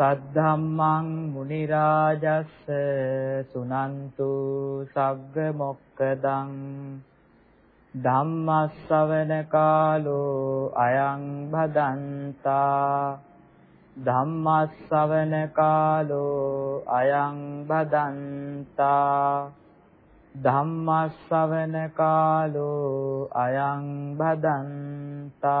සද්ධම්මං මුනි රාජස්ස සුනන්තු සග්ග මොක්කදං ධම්මස්සවන කාලෝ අයං භදන්තා ධම්මස්සවන කාලෝ අයං භදන්තා ධම්මස්සවන කාලෝ අයං බදන්තා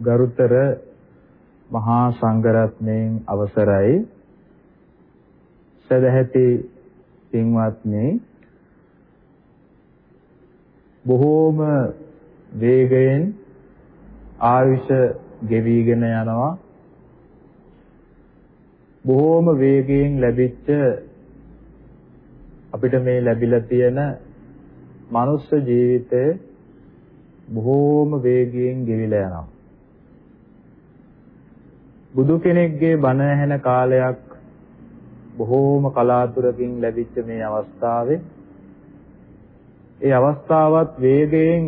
ගරුතර මහා සංඝරත්නයන් අවසරයි. සදැහැති පින්වත්නි බොහෝම වේගයෙන් ආයුෂ ගෙවිගෙන යනවා. බොහෝම වේගයෙන් ලැබිච්ච අපිට මේ ලැබිලා තියෙන මනුස්ස ජීවිතය බොහෝම වේගයෙන් ගෙවිලා යනවා. බුදු කෙනෙක්ගේ බණ ඇහෙන කාලයක් බොහෝම කලාතුරකින් ලැබිච්ච මේ අවස්ථාවේ ඒ අවස්ථාවත් වේගයෙන්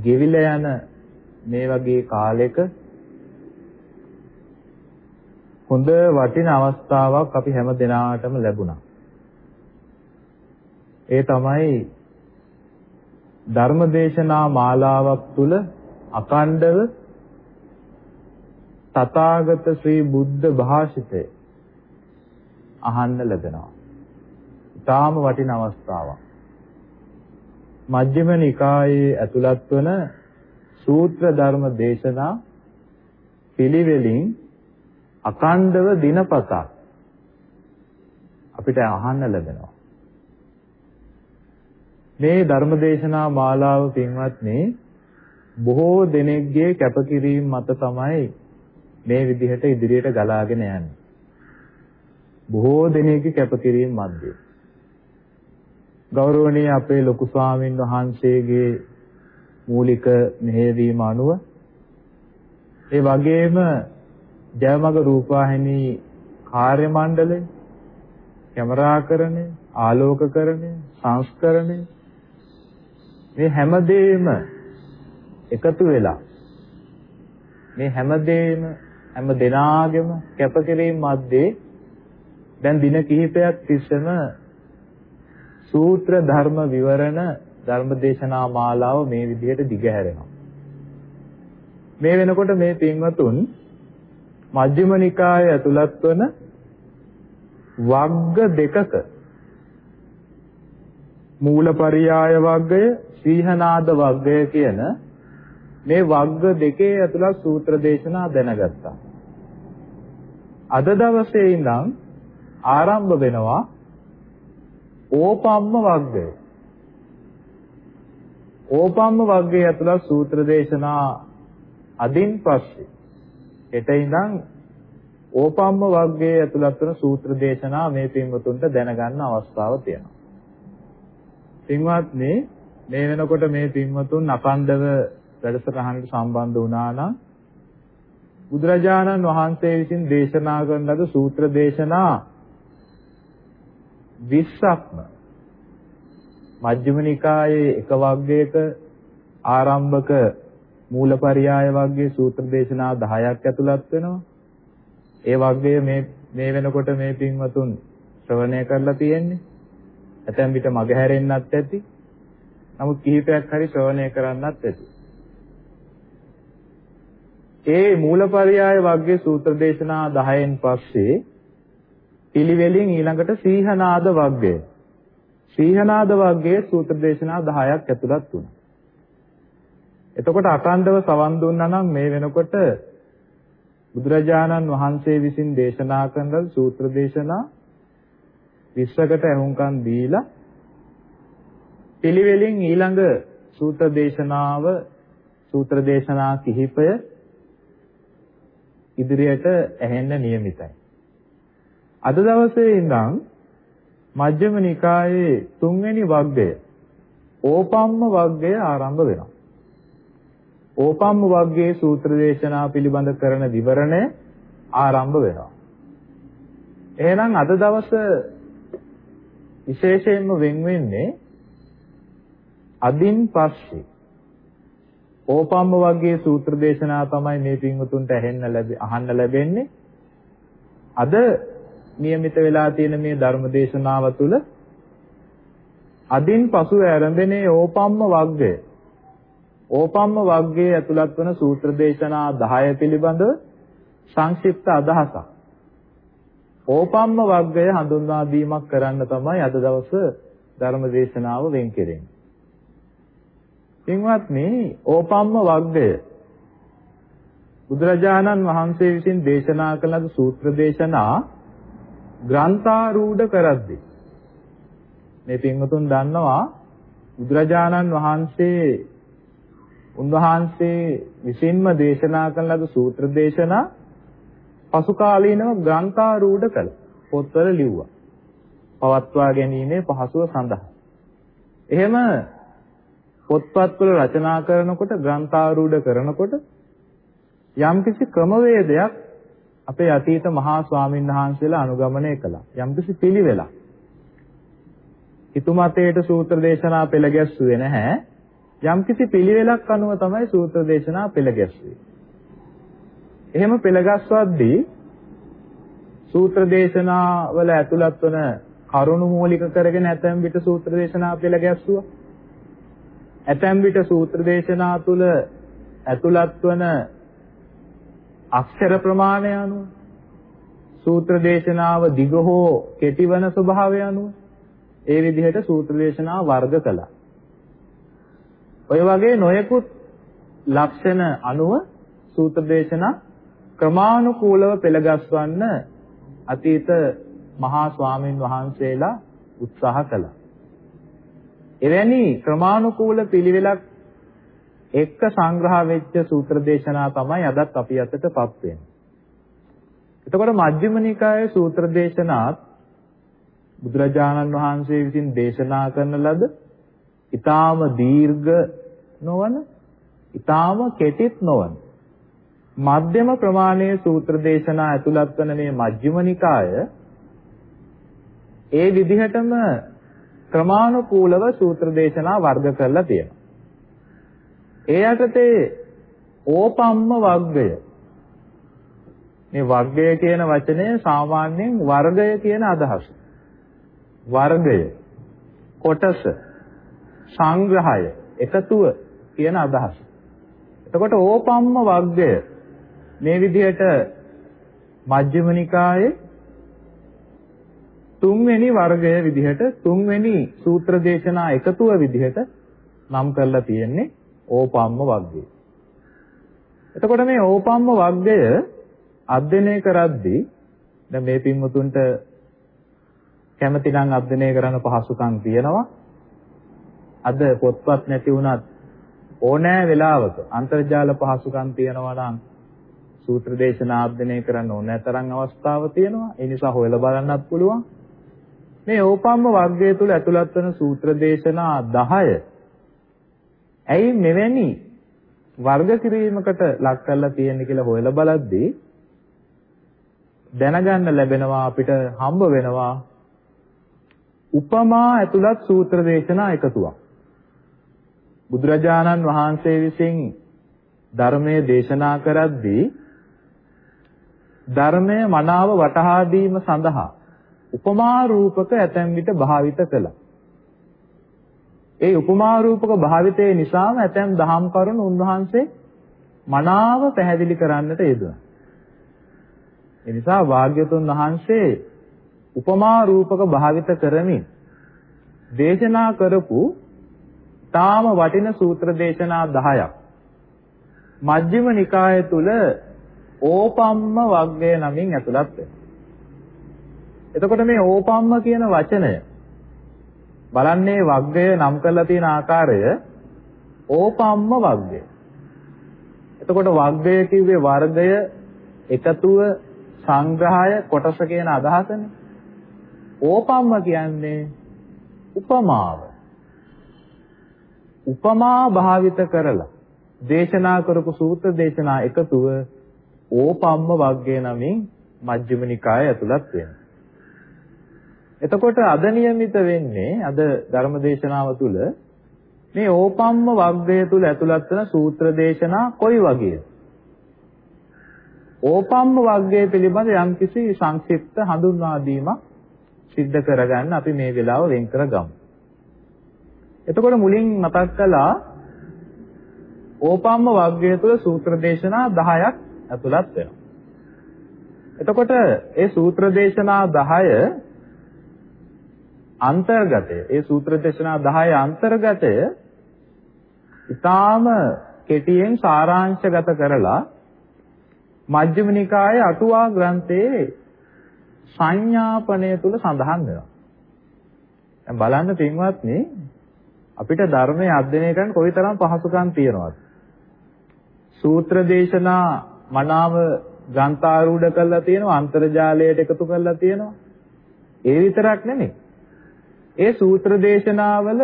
ගෙවිලා යන මේ වගේ කාලෙක හොඳ වටින අවස්ථාවක් අපි හැම දිනාටම ලැබුණා. ඒ තමයි ධර්මදේශනා මාලාවක් තුල අකණ්ඩව තථාගත ශ්‍රී බුද්ධ භාෂිතය අහන්න ලැබෙනවා. ඊටාම වටින අවස්ථාවක්. මජ්ක්‍ධිම නිකායේ ඇතුළත් වන සූත්‍ර ධර්ම දේශනා පිළිවෙලින් අකණ්ඩව දිනපතා අපිට අහන්න ලැබෙනවා. මේ ධර්ම දේශනා මාලාව පින්වත්නි බොහෝ දෙනෙක්ගේ කැපකිරීම මත තමයි මේ විදිහට ඉදිරියට ගලාගෙන යන්නේ. බොහෝ දෙනෙක්ගේ කැපකිරීම මැද්දේ ගෞරවනීය අපේ ලොකු ස්වාමින් වහන්සේගේ මූලික මෙහෙයවීම අනුව ඒ වගේම ජයමග රූපවාහිනී කාර්ය මණ්ඩලය කැමරාකරණය ආලෝකකරණය සංස්කරණය මේ හැමදේම එකතු වෙලා මේ හැමදේම හැම දෙනාගේම කැපකිරීම මැද්දේ දැන් දින කිහිපයක් තිස්සම සූත්‍ර ධර්ම විවරණ ධර්මදේශනා මාලාව මේ විදිහට දිගහැරෙනවා. මේ වෙනකොට මේ පින්වතුන් මජ්ක්‍ධිම නිකායේ ඇතුළත් වන වග්ග දෙකක මූලපරියාය වග්ගය සීහනාද වග්ගය කියන මේ වග්ග දෙකේ ඇතුළත් සූත්‍ර දේශනා දැනගත්තා. අද දවසේ ඉඳන් ආරම්භ වෙනවා ඕපම්ම වග්ගය. ඕපම්ම වර්ගයේ ඇතුළත් සූත්‍ර දේශනා අදින් පස්සේ හෙට ඉඳන් ඕපම්ම වර්ගයේ ඇතුළත් වන සූත්‍ර දේශනා මේ පින්වතුන්ට දැනගන්න අවස්ථාව තියෙනවා. පින්වත්නි මේ වෙනකොට මේ පින්වතුන් අකණ්ඩව වැඩසටහනට සම්බන්ධ වුණා නම් බුදුරජාණන් වහන්සේ විසින් දේශනා කරන ලද සූත්‍ර දේශනා 20ක්ම මජ්ක්‍ධිම නිකායේ එක වර්ගයක ආරම්භක මූලපරියාය වර්ගයේ සූත්‍ර දේශනා 10ක් ඇතුළත් වෙනවා. ඒ වර්ගය මේ මේ වෙනකොට මේ පින්වතුන් ශ්‍රවණය කරලා තියෙන්නේ. ඇතැම් විට මගහැරෙන්නත් ඇති. නමුත් කිහිපයක් හරි ශ්‍රවණය කරන්නත් ඇති. ඒ මූලපරියාය වර්ගයේ සූත්‍ර දේශනා 10න් පස්සේ පිළිවෙලින් ඊළඟට සීහනාද වර්ගය. සීහනාද වර්ගයේ සූත්‍ර දේශනා 10ක් ඇතුළත් වුණා. එතකොට අකණ්ඩව සවන් දුන්නා නම් මේ වෙනකොට බුදුරජාණන් වහන්සේ විසින් දේශනා කරන සූත්‍ර දේශනා 20කට අහුම්කම් දීලා පිළිවෙලින් ඊළඟ සූත්‍ර දේශනාව සූත්‍ර දේශනා කිහිපය ඉදිරියට ඇහෙන්න નિયમિતයි. අද දවසේ ඉඳන් මජ්ක්‍ධිම නිකායේ තුන්වෙනි වග්ගය ඕපම්ම වග්ගය ආරම්භ වෙනවා. ඕපම්ම වග්ගයේ සූත්‍ර දේශනා පිළිබඳ කරන විවරණය ආරම්භ වෙනවා. එහෙනම් අද දවස විශේෂයෙන්ම වෙන් වෙන්නේ අදින් පස්සේ ඕපම්ම වග්ගයේ සූත්‍ර දේශනා තමයි මේ පින්වතුන්ට ඇහෙන්න ලැබෙ අහන්න ලැබෙන්නේ. අද નિયમિત වෙලා තියෙන මේ ධර්ම දේශනාව තුළ අදින් පසු ආරම්භනේ ඕපම්ම වග්ගය ඕපම්ම වග්ගයේ ඇතුළත් වන සූත්‍ර දේශනා 10 පිළිබඳව සංක්ෂිප්ත අදහසක්. ඕපම්ම වග්ගය හඳුන්වා දීමක් කරන්න තමයි අද දවස ධර්ම දේශනාව වෙන් කෙරෙන්නේ. පින්වත්නි, ඕපම්ම වග්ගය බුදුරජාණන් වහන්සේ විසින් දේශනා කළ සූත්‍ර දේශනා ග්‍රන්ථාරූඪ කරද්දී මේ පින්වතුන් දන්නවා බුදුරජාණන් වහන්සේ උන්වහන්සේ විසින්ම දේශනා කරන ලද සූත්‍ර දේශනා පසු කාලීනව ග්‍රන්ථාරූඪ කළ පොත්වල ලිව්වා. පවත්වා ගැනීමේ පහසුව සඳහා. එහෙම පොත්පත්වල රචනා කරනකොට ග්‍රන්ථාරූඪ කරනකොට යම්කිසි ක්‍රමවේදයක් අපේ අතීත මහා ස්වාමීන් වහන්සේලා අනුගමනය කළා. යම්කිසි පිළිවෙලක්. හිතුමතේට සූත්‍ර දේශනා පෙළ ගැස්සුවේ නැහැ. යම්කිසි පිළිවෙලක් අනුව තමයි සූත්‍ර දේශනා පෙළ ගැස්වේ. එහෙම පෙළගස්වද්දී සූත්‍ර දේශනා වල ඇතුළත් වන කරුණු මූලික කරගෙන ඇතැම් විට සූත්‍ර දේශනා පෙළ ගැස්සුවා. ඇතැම් විට සූත්‍ර දේශනා තුල ඇතුළත් වන අක්ෂර ප්‍රමාණය අනුව සූත්‍ර දේශනාව දිග හෝ කෙටි වන ස්වභාවය අනුව ඒ විදිහට සූත්‍ර දේශනා වර්ග කළා. ඔය වගේ නොයෙකුත් ලක්ෂණ අනුව සූත්‍ර දේශනා ක්‍රමානුකූලව පෙළගස්වන්න අතීත මහා ස්වාමීන් වහන්සේලා උත්සාහ කළා. එවැනි ක්‍රමානුකූල පිළිවෙලක් එක්ක සංග්‍රහ වෙච්ච සූත්‍ර දේශනා තමයි අදත් අපි අතටපත් වෙන්නේ. එතකොට මජ්ක්‍ධිම නිකායේ සූත්‍ර දේශනාත් බුදුරජාණන් වහන්සේ විසින් දේශනා කරන ලද ඊටාම දීර්ඝ නොවන ඊටාම කෙටිත් නොවන මධ්‍යම ප්‍රමාණයේ සූත්‍ර දේශනා ඇතුළත් වන මේ මජ්ක්‍ධිම නිකාය ඒ විදිහටම ක්‍රමානුකූලව සූත්‍ර දේශනා වර්ග කරලා තියෙනවා. ඒ යටතේ ඕපම්ම වර්ගය මේ වර්ගය කියන වචනය සාමාන්‍යයෙන් වර්ගය කියන අදහස. වර්ගය කොටස සංග්‍රහය එකතුව කියන අදහස. එතකොට ඕපම්ම වර්ගය මේ විදිහට මජ්ක්‍ධිම නිකායේ තුන්වෙනි වර්ගය විදිහට තුන්වෙනි සූත්‍ර දේශනා එකතුව විදිහට නම් කරලා තියෙන්නේ ඕපම්ම වර්ගය. එතකොට මේ ඕපම්ම වර්ගය අධ්‍යයනය කරද්දී දැන් මේ පින්වතුන්ට කැමති නම් අධ්‍යයනය කරන්න පහසුකම් තියෙනවා. අද පොත්පත් නැති වුණත් ඕනෑ වෙලාවක අන්තර්ජාල පහසුකම් තියෙනවා නම් සූත්‍ර දේශනා අධ්‍යයනය කරන්න ඕනෑ තරම් අවස්ථාව තියෙනවා. ඒ නිසා හොයලා බලන්නත් පුළුවන්. මේ ඕපම්ම වර්ගය තුල ඇතුළත් වන සූත්‍ර දේශනා 10 ඇයි මෙවැනි වර්ග කිරීමකට ලක් කරලා තියෙන්නේ කියලා හොයලා බලද්දී දැනගන්න ලැබෙනවා අපිට හම්බ වෙනවා උපමා ඇතුළත් සූත්‍ර දේශනා එකතුවක්. බුදුරජාණන් වහන්සේ විසින් ධර්මයේ දේශනා කරද්දී ධර්මය මනාව වටහා දීම සඳහා උපමා රූපක ඇතැම් විට භාවිත කළා. ඒ උපමා රූපක භාවිතයේ නිසාම ඇතැම් දහම් කරුණු උන්වහන්සේ මනාව පැහැදිලි කරන්නට යෙදුණා. ඒ නිසා වාග්යතුන් වහන්සේ උපමා රූපක භාවිත කරමින් දේශනා කරපු තාම වටින සූත්‍ර දේශනා 10ක් මජ්ක්‍ධිම නිකාය තුල ඕපම්ම වග්ගය නමින් ඇතුළත් වෙනවා. එතකොට මේ ඕපම්ම කියන වචනය බලන්නේ වග්ගය නම් කරලා තියෙන ආකාරය ඕපම්ම වග්ගය. එතකොට වග්ගය කිව්වේ වර්ගය එකතුව සංග්‍රහය කොටස කියන අදහසනේ. ඕපම්ම කියන්නේ උපමාව. උපමා භාවිත කරලා දේශනා කරපු සූත්‍ර දේශනා එකතුව ඕපම්ම වග්ගය නමින් මජ්ක්‍ධිම නිකාය ඇතුළත් වෙනවා. එතකොට අද નિયમિત වෙන්නේ අද ධර්ම දේශනාව තුළ මේ ඕපම්ම වග්ගය තුළ ඇතුළත් වෙන සූත්‍ර දේශනා කොයි වගේද? ඕපම්ම වග්ගය පිළිබඳ යම්කිසි සංක්ෂිප්ත හඳුන්වා දීමක් සිද්ධ කරගන්න අපි මේ වෙලාව වෙන් කරගමු. එතකොට මුලින් මතක් කළා ඕපම්ම වග්ගය තුළ සූත්‍ර දේශනා 10ක් ඇතුළත් වෙනවා. එතකොට ඒ සූත්‍ර දේශනා 10 අන්තර්ගතය ඒ සූත්‍ර දේශනා 10 අන්තර්ගතය ඊටාම කෙටියෙන් සාරාංශගත කරලා මජ්ක්‍ධිම නිකායේ අටුවා ග්‍රන්ථයේ සංඥාපනය තුල සඳහන් වෙනවා. දැන් බලන්න පින්වත්නි අපිට ධර්මයේ අධ්‍යයනය කරන්න කොයිතරම් පහසුකම් තියෙනවද? සූත්‍ර දේශනා මනාව ග්‍රන්ථාරූඪ කරලා තියෙනවා අන්තර්ජාලයට එකතු කරලා තියෙනවා. ඒ විතරක් නෙමෙයි. ඒ සූත්‍ර දේශනාවල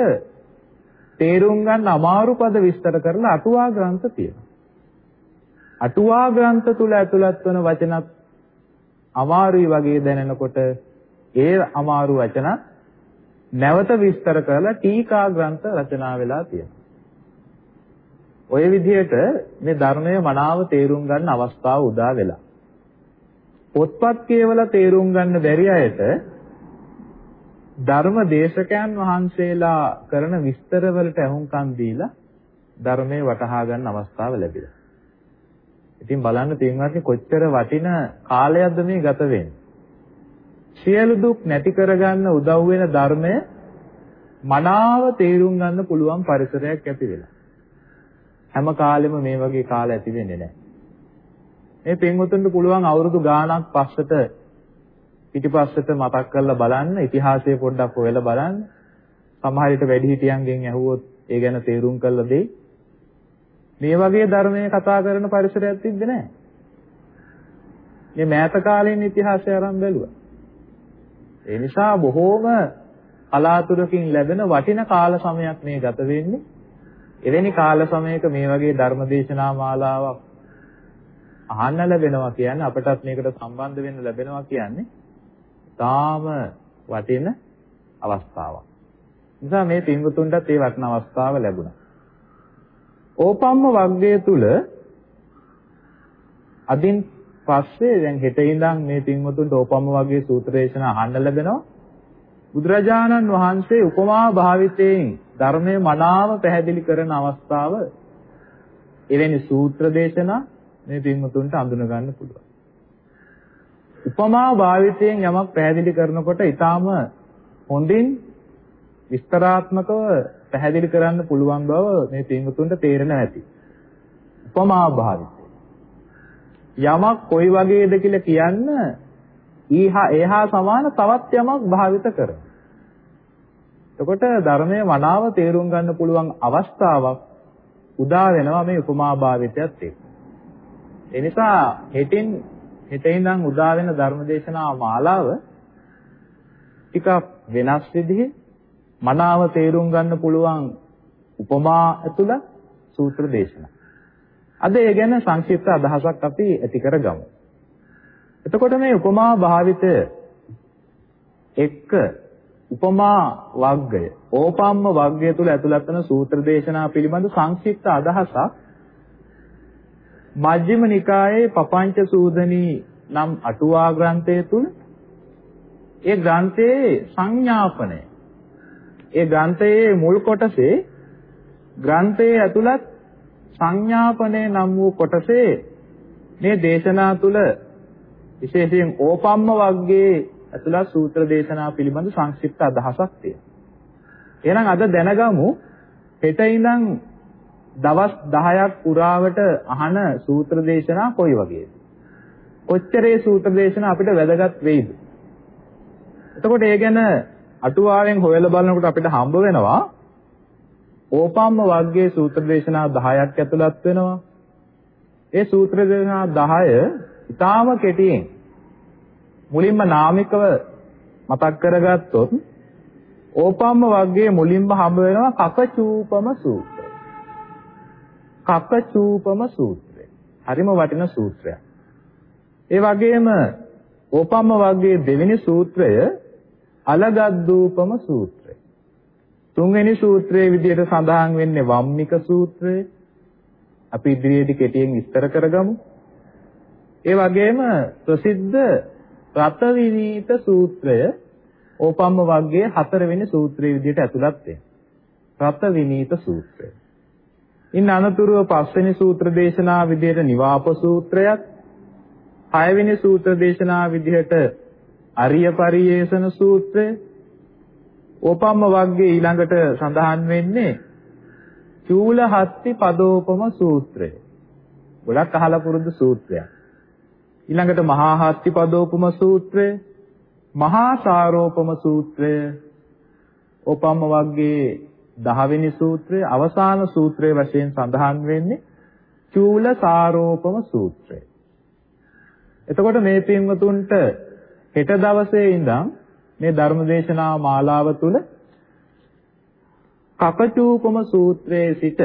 තේරුම් ගන්න අමාරු පද විස්තර කරලා අටුවා ග්‍රන්ථ තියෙනවා. අටුවා ග්‍රන්ථ තුල ඇතුළත් වන වචනත් අමාරුයි වගේ දැනෙනකොට ඒ අමාරු වචන නැවත විස්තර කරලා ටීකා ග්‍රන්ථ රචනා වෙලා තියෙනවා. ඔය විදිහට මේ ධර්මය මනාව තේරුම් ගන්න අවස්ථාව උදා වෙලා. පොත්පත් කියවලා තේරුම් ගන්න බැරි අයට ධර්ම දේශකයන් වහන්සේලා කරන විස්තර වලට අහුම්කම් දීලා ධර්මයේ වටහා ගන්න අවස්ථාව ලැබිලා. ඉතින් බලන්න පින්වත්නි කොච්චර වටින කාලයක්ද මේ ගත වෙන්නේ. සියලු දුක් නැති කරගන්න උදව් වෙන ධර්මය මනාව තේරුම් ගන්න පුළුවන් පරිසරයක් ඇති වෙලා. හැම කාලෙම මේ වගේ කාල ඇති වෙන්නේ නැහැ. මේ පින්වතුන්ට පුළුවන් අවුරුදු ගාණක් පස්සට පිටිපස්සට මතක් කරලා බලන්න ඉතිහාසය පොඩ්ඩක් හොයලා බලන්න. සමහර විට වැඩිහිටියන්ගෙන් ඇහුවොත් ඒ ගැන තේරුම් කරලා දෙයි. මේ වගේ ධර්මයේ කතා කරන පරිසරයක් තිබ්බේ නැහැ මේ මෑත කාලේන ඉතිහාසය අරන් බැලුවා. ඒ නිසා බොහෝම කලාතුරකින් ලැබෙන වටින කාල සමයක් මේ ගත වෙන්නේ. එවැනි කාල සමයක මේ වගේ ධර්මදේශනා මාලාවක් අහන්න ලැබෙනවා කියන්නේ අපටත් මේකට සම්බන්ධ වෙන්න ලැබෙනවා කියන්නේ තාම වටින අවස්ථාවක්. නිසා මේ පින්වුතුන්ටත් ඒ වටින අවස්ථාව ලැබුණා. ඕපම්ම වග්ගය තුල අදින් පස්සේ දැන් හෙට ඉඳන් මේ පින්වතුන්ට ඕපම්ම වග්ගයේ සූත්‍ර දේශනා අහන්න ලැබෙනවා. බුදුරජාණන් වහන්සේ උපමා භාවිතයෙන් ධර්මයේ මනාව පැහැදිලි කරන අවස්ථාව එවැනි සූත්‍ර දේශනා මේ පින්වතුන්ට අඳුන ගන්න පුළුවන්. උපමා භාවිතයෙන් යමක් පැහැදිලි කරනකොට ඊටාම හොඳින් විස්තරාත්මකව පැහැදිලි කරන්න පුළුවන් බව මේ පින්වතුන්ට තේරෙන ඇති. උපමා භාවිතය. යමක් කොයි වගේද කියලා කියන්න ඊහා එහා සමාන තවත් යමක් භාවිත කරනවා. එතකොට ධර්මයේ මනාව තේරුම් ගන්න පුළුවන් අවස්ථාවක් උදා වෙනවා මේ උපමා භාවිතයත් එක්ක. ඒ නිසා හෙටින් හෙට ඉඳන් උදා වෙන ධර්මදේශනා මාලාව ටිකක් වෙනස් විදිහේ මනාව තේරුම් ගන්න පුළුවන් උපමා ඇතුළත් සූත්‍ර දේශනා. අද ඒ ගැන සංක්ෂිප්ත අදහසක් අපි ඇති කරගමු. එතකොට මේ උපමා භාවිතය එක්ක උපමා වග්ගය, ඕපම්ම වග්ගය තුල ඇතුළත් වන සූත්‍ර දේශනා පිළිබඳ සංක්ෂිප්ත අදහසක් මජ්ක්‍ධිම නිකායේ පපංච සූදනී නම් අටුවා ග්‍රන්ථය තුල ඒ ග්‍රන්ථයේ සංඥාපනය ඒ ග්‍රන්ථයේ මුල් කොටසේ ග්‍රන්ථයේ ඇතුළත් සංඥාපනේ නම් වූ කොටසේ මේ දේශනා තුල විශේෂයෙන් ඕපම්ම වර්ගයේ ඇතුළත් සූත්‍ර දේශනා පිළිබඳ සංක්ෂිප්ත අදහසක් තියෙනවා. එහෙනම් අද දැනගමු හෙට ඉඳන් දවස් 10ක් පුරාවට අහන සූත්‍ර දේශනා කොයි වගේද? කොච්චරේ සූත්‍ර දේශනා අපිට වැදගත් වෙයිද? එතකොට ඒ ගැන අටුවාවෙන් හොයලා බලනකොට අපිට හම්බ වෙනවා ඕපම්ම වර්ගයේ සූත්‍ර දේශනා 10ක් ඇතුළත් වෙනවා. ඒ සූත්‍ර දේශනා 10 ඊටාම කෙටියෙන් මුලින්ම නාමිකව මතක් කරගත්තොත් ඕපම්ම වර්ගයේ මුලින්ම හම්බ වෙනවා කකචූපම සූත්‍රය. කකචූපම සූත්‍රය. හරිම වටින සූත්‍රයක්. ඒ වගේම ඕපම්ම වර්ගයේ දෙවෙනි සූත්‍රය අලගද්දූපම සූත්‍රය. තුන්වෙනි සූත්‍රයේ විදිහට සඳහන් වෙන්නේ වම්මික සූත්‍රය. අපි ඉදිරියේදී කෙටියෙන් විස්තර කරගමු. ඒ වගේම ප්‍රසිද්ධ රත විනීත සූත්‍රය ඕපම්ම වර්ගයේ හතරවෙනි සූත්‍රයේ විදිහට ඇතුළත් වෙනවා. රත විනීත සූත්‍රය. ඉන් අනතුරුව පස්වෙනි සූත්‍ර දේශනා විදිහට නිවාප සූත්‍රයත් හයවෙනි සූත්‍ර දේශනා විදිහට අරිය පරියේෂණ සූත්‍රය ඕපම්ම වර්ගයේ ඊළඟට සඳහන් වෙන්නේ චූලහත්ති පදෝපම සූත්‍රය. ගොඩක් අහලා පුරුදු සූත්‍රයක්. ඊළඟට මහා හත්ති පදෝපම සූත්‍රය, මහා සාරෝපම සූත්‍රය, ඕපම්ම වර්ගයේ 10 වෙනි සූත්‍රය, අවසාන සූත්‍රයේ වශයෙන් සඳහන් වෙන්නේ චූල සාරෝපම සූත්‍රය. එතකොට මේ පින්වතුන්ට හෙට දවසේ ඉඳන් මේ ධර්මදේශනා මාලාව තුල කපචූපම සූත්‍රයේ සිට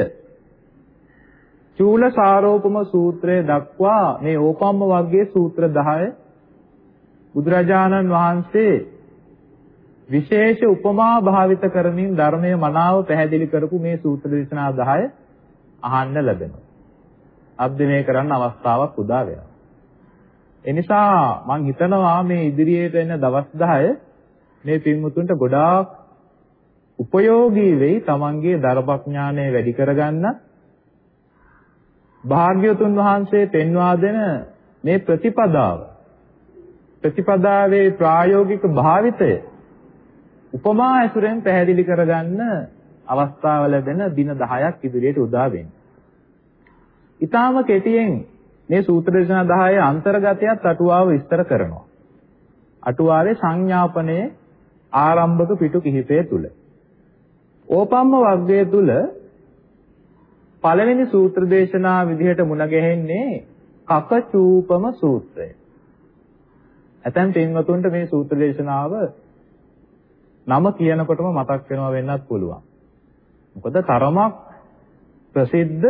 චූල සාරෝපම සූත්‍රය දක්වා මේ ඕපම්ම වර්ගයේ සූත්‍ර 10 බුදුරජාණන් වහන්සේ විශේෂ උපමා භාවිත කරමින් ධර්මයේ මනාව පැහැදිලි කරපු මේ සූත්‍ර දේශනා 10 අහන්න ලැබෙනවා. අධ්‍යයනය කරන්න අවස්ථාවක් උදා වෙනවා. එනිසා මම හිතනවා මේ ඉදිරියට එන දවස් 10 මේ පින්වුතුන්ට ගොඩාක් උපයෝගී වෙයි තමන්ගේ ධර්මඥානය වැඩි කරගන්න භාග්‍යවතුන් වහන්සේ පෙන්වා දෙන මේ ප්‍රතිපදාව ප්‍රතිපදාවේ ප්‍රායෝගික භාවිතය උපමා ඇසුරෙන් පැහැදිලි කරගන්න අවස්ථාව ලැබෙන දින 10ක් ඉදිරියට උදා වෙනවා. ඊටාම කෙටියෙන් මේ සූත්‍ර දේශනා 10 අන්තර්ගතයත් අටුවාව විස්තර කරනවා. අටුවාවේ සංඥාපනයේ ආරම්භක පිටු කිහිපය තුල. ඕපම්ම වර්ගය තුල පළවෙනි සූත්‍ර දේශනා විදිහට මුණ ගැහෙන්නේ කකචූපම සූත්‍රය. ඇතැම් පින්වතුන්ට මේ සූත්‍ර දේශනාව නම කියනකොටම මතක් වෙනවා වෙන්නත් පුළුවන්. මොකද තරමක් ප්‍රසිද්ධ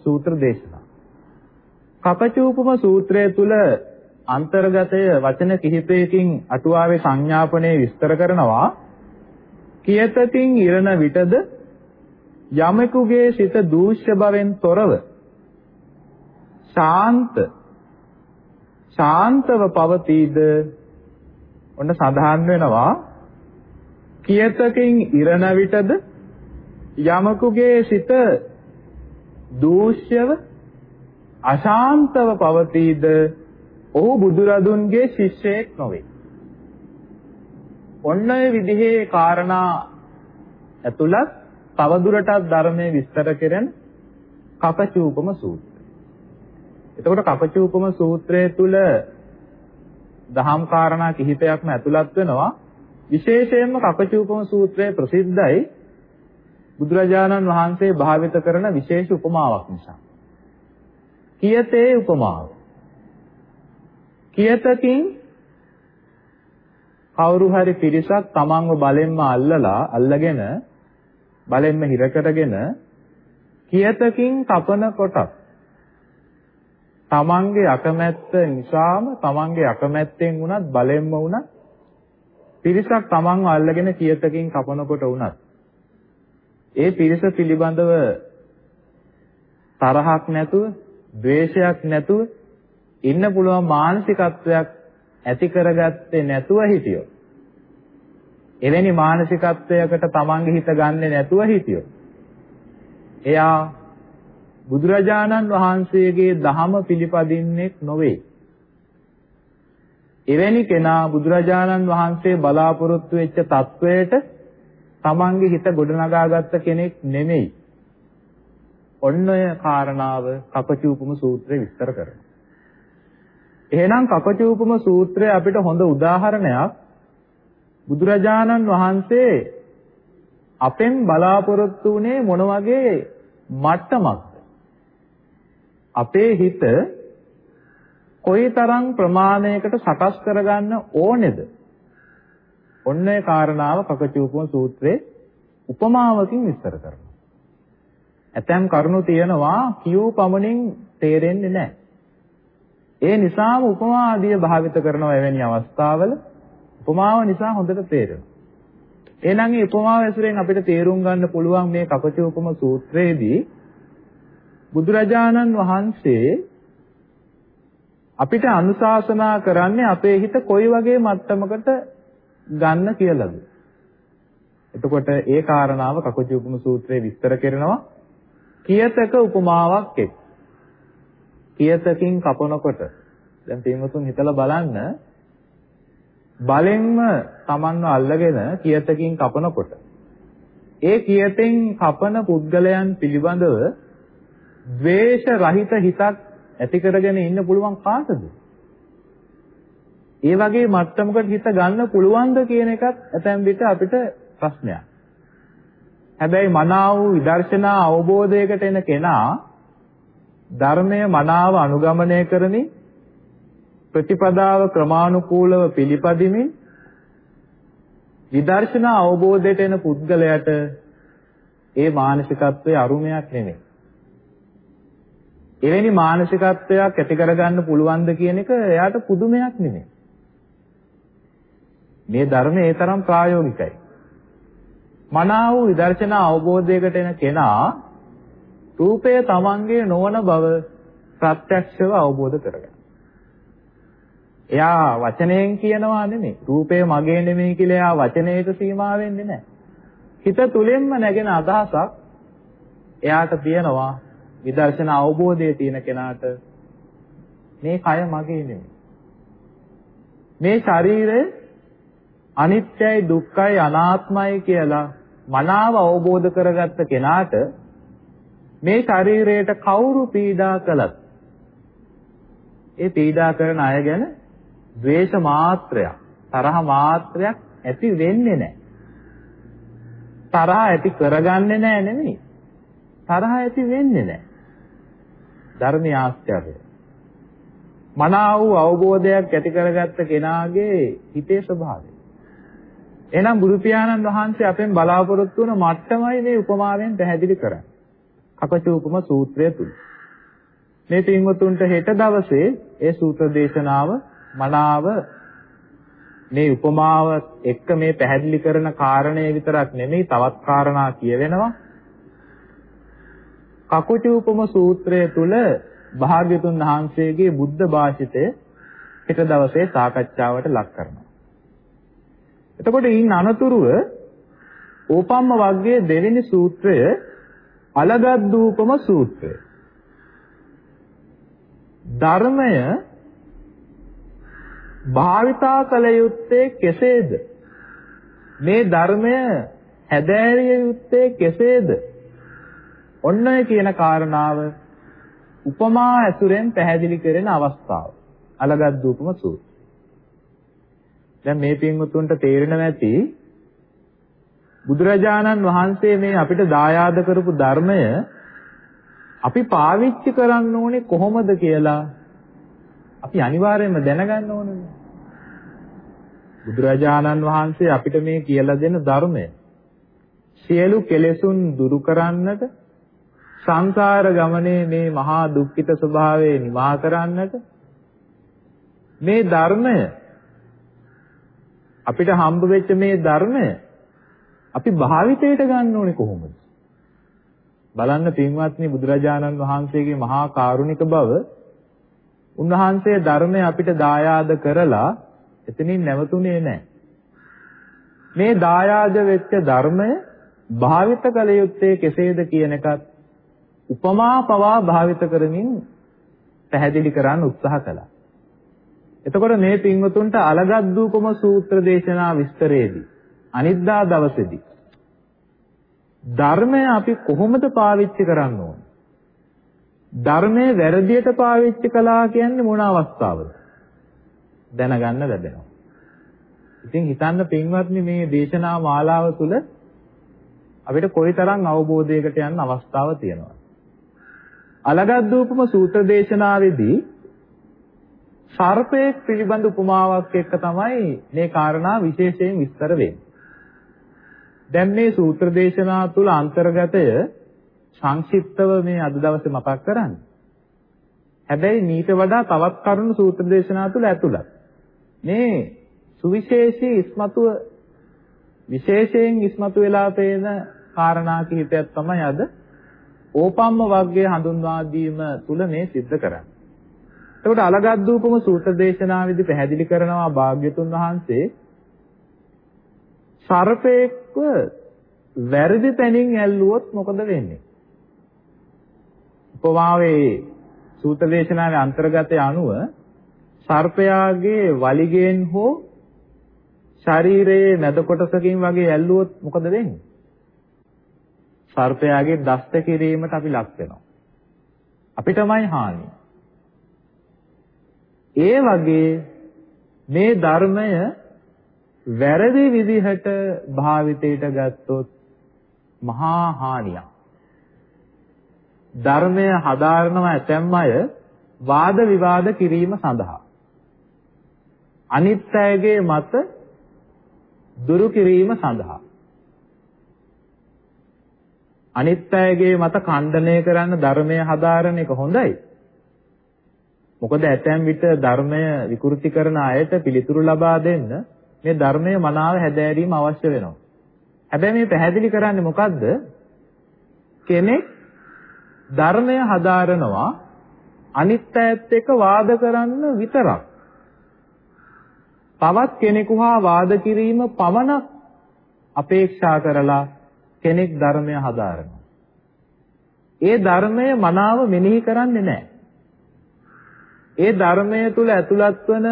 සූත්‍ර දේශනා. කපචූපම සූත්‍රය තුල අන්තර්ගතය වචන කිහිපයකින් අටුවාවේ සංඥාපනයේ විස්තර කරනවා කියතකින් ඉරණ විටද යමෙකුගේ සිත දූෂ්‍ය භවෙන් තොරව ශාන්ත ශාන්තව පවතීද ඔන්න සඳහන් වෙනවා කියතකින් ඉරණ විටද යමකුගේ සිත දූෂ්‍යව අශාන්තව පවතීද ඔහු බුදුරදුන්ගේ ශිෂ්‍යයෙක් නොවේ. ඔන්න ඔය විදිහේ කාරණා ඇතුළත් තවදුරටත් ධර්මයේ විස්තර කෙරෙන කපචූපම සූත්‍රය. එතකොට කපචූපම සූත්‍රය තුල දහම් කාරණා කිහිපයක්ම ඇතුළත් වෙනවා. විශේෂයෙන්ම කපචූපම සූත්‍රය ප්‍රසිද්ධයි බුදුරජාණන් වහන්සේ භාවිත කරන විශේෂ උපමාවක් නිසා. කියතේ උපමාව. කියතකින් කවුරු හරි පිරිසක් තමන්ව බලෙන්ම අල්ලලා අල්ලගෙන බලෙන්ම හිර කරගෙන කියතකින් කපන කොටක් තමන්ගේ අකමැත්ත නිසාම තමන්ගේ අකමැත්තෙන් වුණත් බලෙන්ම වුණත් පිරිසක් තමන්ව අල්ලගෙන කියතකින් කපනකොට වුණත් ඒ පිරිස පිළිබඳව තරහක් නැතුව ද්වේෂයක් නැතුව ඉන්න පුළුවන් මානසිකත්වයක් ඇති කරගත්තේ නැතුව හිටියොත් එවැනි මානසිකත්වයකට තමන්ගේ හිත ගන්නෙ නැතුව හිටියොත් එයා බුදුරජාණන් වහන්සේගේ දහම පිළිපදින්නෙක් නොවේ. එවැනි කෙනා බුදුරජාණන් වහන්සේ බලාපොරොත්තු වෙච්ච தത്വයට තමන්ගේ හිත ගොඩනගාගත්ත කෙනෙක් නෙමෙයි. ඔන්න ඔය කාරණාව කපචූපම සූත්‍රය විස්තර කරනවා. එහෙනම් කපචූපම සූත්‍රය අපිට හොඳ උදාහරණයක් බුදුරජාණන් වහන්සේ අපෙන් බලාපොරොත්තු වුණේ මොන වගේ මට්ටමක්ද? අපේ හිත කොයිතරම් ප්‍රමාණයකට සකස් කරගන්න ඕනේද? ඔන්න ඒ කාරණාව කකචූපම සූත්‍රයේ උපමාවකින් විස්තර කරනවා. ඇතැම් කරුණු තියෙනවා කියූ පමණින් තේරෙන්නේ නැහැ. ඒ නිසාම උපමා ආදිය භාවිත කරනවා එවැනි අවස්ථාවල උපමාව නිසා හොඳට තේරෙනවා. එහෙනම් මේ උපමාව ඇසුරෙන් අපිට තේරුම් ගන්න පුළුවන් මේ කපචූපම සූත්‍රයේදී බුදුරජාණන් වහන්සේ අපිට අනුශාසනා කරන්නේ අපේ හිත කොයි වගේ මට්ටමකට ගන්න කියලාද? එතකොට ඒ කාරණාව කකුජුපම සූත්‍රයේ විස්තර කරනවා කියතක උපමාවක් එක්ක. කියතකින් කපනකොට දැන් පින්වතුන් හිතලා බලන්න බලෙන්ම Tamanව අල්ලගෙන කියතකින් කපනකොට ඒ කියතෙන් කපන පුද්ගලයන් පිළිබඳව ද්වේෂ රහිත හිතක් ඇති කරගෙන ඉන්න පුළුවන් කාටද? ඒ වගේ මට්ටමකට හිත ගන්න පුළුවන්ද කියන එකත් ඇතැම් විට අපිට ප්‍රශ්නයක්. හැබැයි මනාව විදර්ශනා අවබෝධයකට එන කෙනා ධර්මය මනාව අනුගමනය කරමින් ප්‍රතිපදාව ක්‍රමානුකූලව පිළිපදිමින් විදර්ශනා අවබෝධයට එන පුද්ගලයාට ඒ මානසිකත්වයේ අරුමයක් නෙමෙයි. එවැනි මානසිකත්වයක් ඇති කරගන්න පුළුවන්ද කියන එක එයාට පුදුමයක් නෙමෙයි. මේ ධර්මය ඒ තරම් ප්‍රායෝගිකයි. මනාව විදර්ශනා අවබෝධයකට එන කෙනා රූපය තමන්ගේ නොවන බව ප්‍රත්‍යක්ෂව අවබෝධ කරගන්න. එයා වචනයෙන් කියනවා නෙමෙයි. රූපය මගේ නෙමෙයි කියලා එයා වචනයක සීමා වෙන්නේ නැහැ. හිත තුලින්ම නැගෙන අදහසක් එයාට තියෙනවා විදර්ශන අවබෝධයේ තියෙන කෙනාට මේ කය මගේ නෙමෙයි. මේ ශරීරය අනිත්‍යයි දුක්ඛයි අනාත්මයි කියලා මනාව අවබෝධ කරගත්ත කෙනාට මේ ශරීරයට කවුරු පීඩා කළත් ඒ පීඩා කරන අය ගැන ද්වේෂ මාත්‍රයක් තරහ මාත්‍රයක් ඇති වෙන්නේ නැහැ. තරහ ඇති කරගන්නේ නැහැ නෙමෙයි. තරහ ඇති වෙන්නේ නැහැ. ධර්මයේ ආශ්චර්යය. මනාව අවබෝධයක් ඇති කරගත්ත කෙනාගේ හිතේ ස්වභාවය. එහෙනම් බුදු පියාණන් වහන්සේ අපෙන් බලාපොරොත්තු වන මට්ටමයි මේ උපමාවෙන් පැහැදිලි කරන්නේ. කපචූපම සූත්‍රය තුල. මේ පින්වතුන්ට හෙට දවසේ ඒ සූත්‍ර දේශනාව මනාව මේ උපමාව එක්ක මේ පැහැදිලි කරන කාරණය විතරක් නෙමෙයි තවත් කාරණා කියවෙනවා. කකුචූපම සූත්‍රය තුල භාග්‍යතුන් වහන්සේගේ බුද්ධ භාෂිතය හෙට දවසේ සාකච්ඡාවට ලක් කරනවා. එතකොට ඉන් අනතුරුව ඕපම්ම වර්ගයේ දෙවෙනි සූත්‍රය අලගද්දූපම සූත්‍රය. ධර්මය භාවිතා කළ යුත්තේ කෙසේද? මේ ධර්මය හැදෑරිය යුත්තේ කෙසේද? ඔන්නය කියන කාරණාව උපමා ඇසුරෙන් පැහැදිලි කරන අවස්ථාව. අලගද්දූපම සූත්‍රය. දැන් මේ පින්වුතුන්ට තේරෙනවා ඇති බුදුරජාණන් වහන්සේ මේ අපිට දායාද කරපු ධර්මය අපි පාවිච්චි කරන්න ඕනේ කොහොමද කියලා අපි අනිවාර්යයෙන්ම දැනගන්න ඕනේ. බුදුරජාණන් වහන්සේ අපිට මේ කියලා දෙන ධර්මය සියලු කෙලෙසුන් දුරු කරන්නට සංසාර ගමනේ මේ මහා දුක්ඛිත ස්වභාවය නිවා කරන්නට මේ ධර්මය අපිට හම්බ වෙච්ච මේ ධර්මය අපි භාවිතයට ගන්න ඕනේ කොහොමද? බලන්න පින්වත්නි බුදුරජාණන් වහන්සේගේ මහා කරුණික බව උන්වහන්සේ ධර්මය අපිට දායාද කරලා එතනින් නැවතුනේ නැහැ. මේ දායාද වෙච්ච ධර්මය භාවිත කළ යුත්තේ කෙසේද කියන එකත් උපමා පවා භාවිත කරමින් පැහැදිලි කරන්න උත්සාහ කළා. එතකොට මේ පින්වතුන්ට අලගද්දූපම සූත්‍ර දේශනා විස්තරයේදී අනිද්දා දවසේදී ධර්මය අපි කොහොමද පාවිච්චි කරන්න ඕන? ධර්මයේ වැරදියට පාවිච්චි කළා කියන්නේ මොන අවස්ථාවද? දැනගන්න ලැබෙනවා. ඉතින් හිතන්න පින්වත්නි මේ දේශනා මාලාව තුළ අපිට කොයිතරම් අවබෝධයකට යන්න අවස්ථාව තියෙනවා. අලගද්දූපම සූත්‍ර දේශනාවේදී සර්පයේ පිළිබඳ උපමාවක් එක්ක තමයි මේ කාරණා විශේෂයෙන් විස්තර වෙන්නේ. දැන් මේ සූත්‍ර දේශනා තුළ අන්තර්ගතය සංක්ෂිප්තව මේ අද දවසේ මතක් කරන්නේ. හැබැයි මීට වඩා තවත් කරුණු සූත්‍ර දේශනා තුළ ඇතුළත්. මේ සුවිශේෂී ඉස්මතුව විශේෂයෙන් ඉස්මතු වෙලා පේන කාරණා කිහිපයක් තමයි අද ඕපම්ම වර්ගයේ හඳුන්වා දීම තුල මේ सिद्ध කරන්නේ. එතකොට අලගද්දූපම සූත්‍ර දේශනාවේදී පැහැදිලි කරනවා භාග්‍යතුන් වහන්සේ සර්පේක්ව වැරදි තැනින් ඇල්ලුවොත් මොකද වෙන්නේ? උපමාවේ සූත්‍ර දේශනාවේ අන්තර්ගතය අනුව සර්පයාගේ වලිගෙන් හෝ ශරීරයේ මැද කොටසකින් වගේ ඇල්ලුවොත් මොකද වෙන්නේ? සර්පයාගේ දෂ්ට කිරීමට අපි ලක් වෙනවා. අපිටමයි හානිය. ඒ වගේ මේ ධර්මය වැරදි විදිහට භාවිතයට ගත්තොත් මහා හානියක්. ධර්මය හදාරනවා ඇතැම් අය වාද විවාද කිරීම සඳහා. අනිත් අයගේ මත දුරු කිරීම සඳහා. අනිත් අයගේ මත ඛණ්ඩනය කරන්න ධර්මය හදාරන එක හොඳයි. මොකද ඇතැම් විට ධර්මය විකෘති කරන අයට පිළිතුරු ලබා දෙන්න මේ ධර්මය මනාව හැදෑරීම අවශ්‍ය වෙනවා. හැබැයි මේ පැහැදිලි කරන්නේ මොකද්ද? කෙනෙක් ධර්මය හදාරනවා අනිත් අයත් එක්ක වාද කරන්න විතරක්. තවත් කෙනෙකු හා වාද කිරීම පමණක් අපේක්ෂා කරලා කෙනෙක් ධර්මය හදාරනවා. ඒ ධර්මය මනාව මෙනෙහි කරන්නේ නැහැ. ඒ ධර්මය තුල ඇතුළත් වන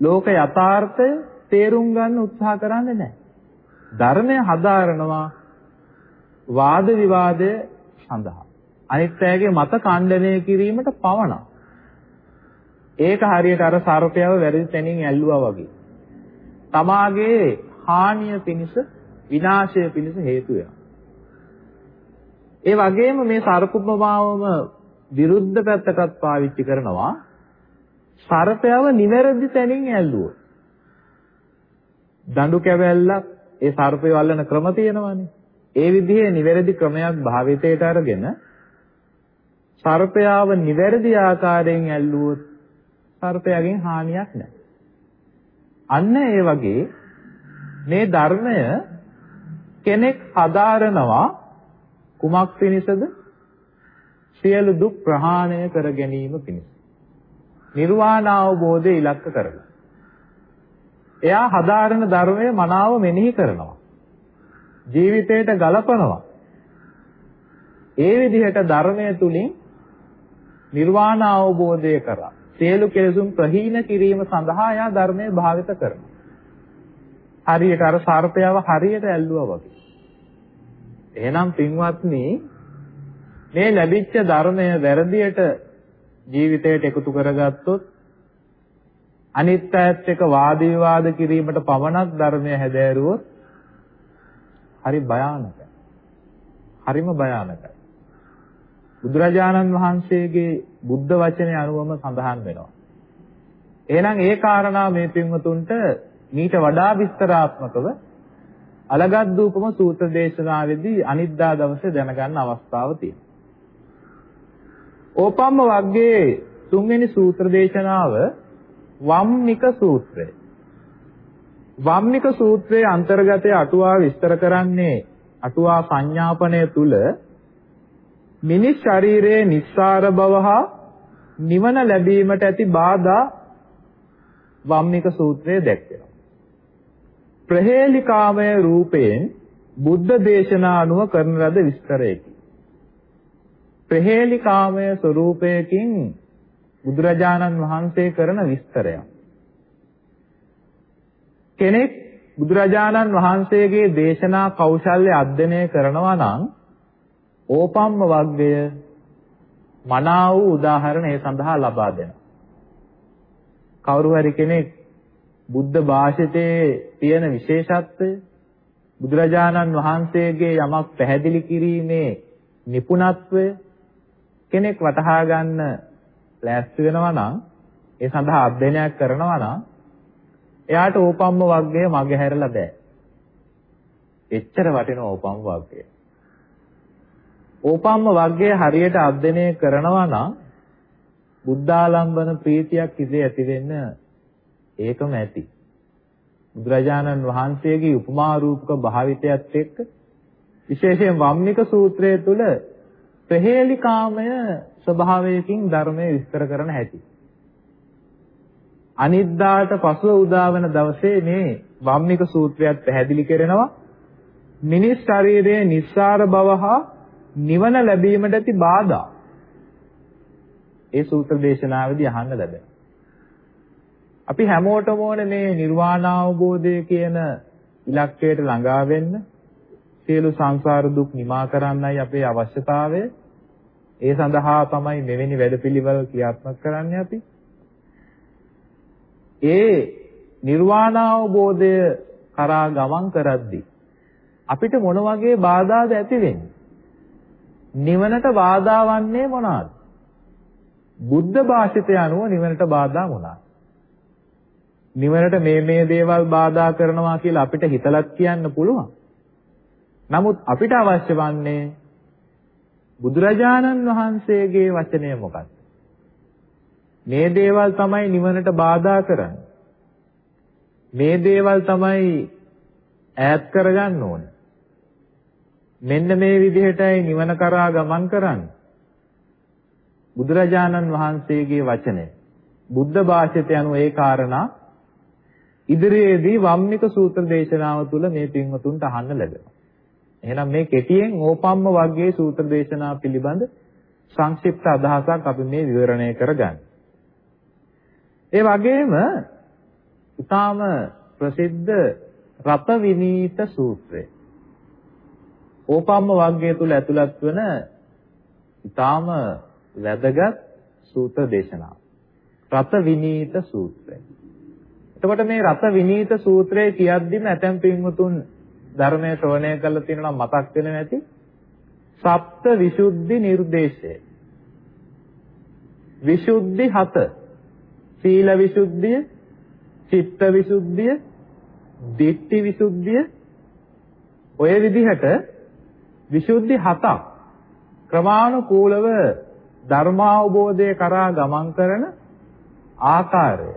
ලෝක යථාර්ථය තේරුම් ගන්න උත්සාහ කරන්නේ නැහැ. ධර්මය හදාරනවා වාද විවාදය සඳහා. අනිත් අයගේ මත ඛණ්ඩනය කිරීමට පවණක්. ඒක හරියට අර සර්පයව වැරදි තැනින් ඇල්ලුවා වගේ. තමාගේ හානිය පිණිස විනාශය පිණිස හේතු වෙනවා. ඒ වගේම මේ සර්පුපමාවම විරුද්ධ පැත්තටත් පාවිච්චි කරනවා. සර්පයව නිවැරදි තැනින් ඇල්ලුවොත්. දඬු කැවැල්ලක් ඒ සර්පය වල්ලන ක්‍රම තියෙනවානේ. ඒ විදිහේ නිවැරදි ක්‍රමයක් භාවිතයට අරගෙන සර්පයාව නිවැරදි ආකාරයෙන් ඇල්ලුවොත් සර්පයාගෙන් හානියක් නැහැ. අන්න ඒ වගේ මේ ධර්මය කෙනෙක් හදාරනවා කුමක් පිණිසද? සියලු දුක් ප්‍රහාණය කර ගැනීම පිණිස. නිර්වාණ අවබෝධය ඉලක්ක කරගෙන. එයා හදාරන ධර්මය මනාව මෙනෙහි කරනවා. ජීවිතයට ගලපනවා. ඒ විදිහට ධර්මය තුලින් නිර්වාණ අවබෝධය කරා. සියලු කෙලෙසුන් ප්‍රහීන කිරීම සඳහා යා ධර්මය භාවිත කරනවා. හරියට අර සර්පයව හරියට ඇල්ලුවා වගේ. එහෙනම් පින්වත්නි මේ ලැබිච්ච ධර්මය වැරදියට ජීවිතයට එකතු කරගත්තොත් අනිත් පැත්ත එක වාද විවාද කිරීමට පමණක් ධර්මය හැදෑරුවොත් හරි භයානකයි. හරිම භයානකයි. බුදුරජාණන් වහන්සේගේ බුද්ධ වචනේ අනුවම සඳහන් වෙනවා. එහෙනම් ඒ කාරණා මේ පින්වතුන්ට මීට වඩා විස්තරාත්මකව අලගද්දූපම සූත්‍ර දේශනාවේදී අනිද්දා දවසේ දැනගන්න අවස්ථාව තියෙනවා. ඕපම්ම වග්ගයේ තුන්වෙනි සූත්‍ර දේශනාව වම්නික සූත්‍රය. වම්නික සූත්‍රයේ අන්තර්ගතය අටුවා විස්තර කරන්නේ අටුවා සංඥාපනය තුල මිනිස් ශරීරයේ නිස්සාර බව හා නිවන ලැබීමට ඇති බාධා වම්නික සූත්‍රයේ දැක්වෙනවා. ප්‍රහේලිකාමය රූපයෙන් බුද්ධ දේශනා අනුව කරන ලද විස්තරයකි. ප්‍රහේලි කාමය ස්වરૂපයකින් බුදුරජාණන් වහන්සේ කරන විස්තරයක්. කෙනෙක් බුදුරජාණන් වහන්සේගේ දේශනා කෞශල්‍ය අධ්‍යයනය කරනවා නම් ඕපම්ම වග්ගය මනා වූ උදාහරණ ඒ සඳහා ලබා දෙනවා. කවුරු හරි කෙනෙක් බුද්ධ භාෂිතයේ තියෙන විශේෂත්වය බුදුරජාණන් වහන්සේගේ යමක් පැහැදිලි කිරීමේ නිපුණත්වය කෙනෙක් වටහා ගන්න ලෑස්ති වෙනවා නම් ඒ සඳහා අධ්‍යයනයක් කරනවා නම් එයාට ඕපම්ම වර්ගය මගහැරලා බෑ. එච්චර වටින ඕපම්ම වර්ගය. ඕපම්ම වර්ගය හරියට අධ්‍යයනය කරනවා නම් බුද්ධාලම්බන ප්‍රීතියක් ඉතේ ඇති වෙන්න ඒකම ඇති. බුදුරජාණන් වහන්සේගේ උපමා රූපක භාවිතයත් එක්ක විශේෂයෙන් වම්නික සූත්‍රය තුල ප්‍රහේලිකාමය ස්වභාවයකින් ධර්මයේ විස්තර කරන හැටි. අනිද්දාට පසුව උදාවන දවසේ මේ වම්නික සූත්‍රයත් පැහැදිලි කරනවා මිනිස් ශරීරයේ නිස්සාර බව හා නිවන ලැබීමට ඇති බාධා. ඒ සූත්‍ර දේශනාවේදී අහන්න ලැබෙනවා. අපි හැමෝටම ඕනේ මේ නිර්වාණ අවබෝධය කියන ඉලක්කයට ළඟා වෙන්න සියලු සංසාර දුක් නිමා කරන්නයි අපේ අවශ්‍යතාවය. ඒ සඳහා තමයි මෙවැනි වැඩපිළිවෙල ක්‍රියාත්මක කරන්නේ අපි. ඒ නිර්වාණ අවබෝධය කරා ගමන් කරද්දී අපිට මොන වගේ බාධාද ඇති වෙන්නේ? නිවනට බාධා වන්නේ මොනවාද? බුද්ධ භාෂිතය අනුව නිවනට බාධා මොනවාද? නිවනට මේ මේ දේවල් බාධා කරනවා කියලා අපිට හිතලත් කියන්න පුළුවන්. නමුත් අපිට අවශ්‍ය වන්නේ බුදුරජාණන් වහන්සේගේ වචනය මොකක්ද? මේ දේවල් තමයි නිවනට බාධා කරන්නේ. මේ දේවල් තමයි ඈත් කරගන්න ඕනේ. මෙන්න මේ විදිහටයි නිවන කරා ගමන් කරන්නේ. බුදුරජාණන් වහන්සේගේ වචනය. බුද්ධ භාෂිතය අනුව ඒ කාරණා ඉදිරියේදී වම්නික සූත්‍ර දේශනාව තුළ මේ පින්වතුන්ට අහන්න ලැබෙනවා. එහෙනම් මේ කෙටියෙන් ඕපම්ම වර්ගයේ සූත්‍ර දේශනා පිළිබඳ සංක්ෂිප්ත අදහසක් අපි මේ විවරණය කරගන්න. ඒ වගේම ඊටාම ප්‍රසිද්ධ රත විනීත සූත්‍රය. ඕපම්ම වර්ගය තුල ඇතුළත් වන ඊටාම වැදගත් සූත්‍ර දේශනාව. රත විනීත සූත්‍රය. එතකොට මේ රත විනීත සූත්‍රය කියද්දිම ඇතැම් පින්වතුන් ධර්මයේ ශ්‍රවණය කරලා තියෙනවා මතක් වෙන නැති සප්ත විසුද්ධි නිර්දේශය. විසුද්ධි හත. සීල විසුද්ධිය, චිත්ත විසුද්ධිය, ditthi විසුද්ධිය ඔය විදිහට විසුද්ධි හතක් ක්‍රමානුකූලව ධර්මාවබෝධය කරා ගමන් කරන ආකාරය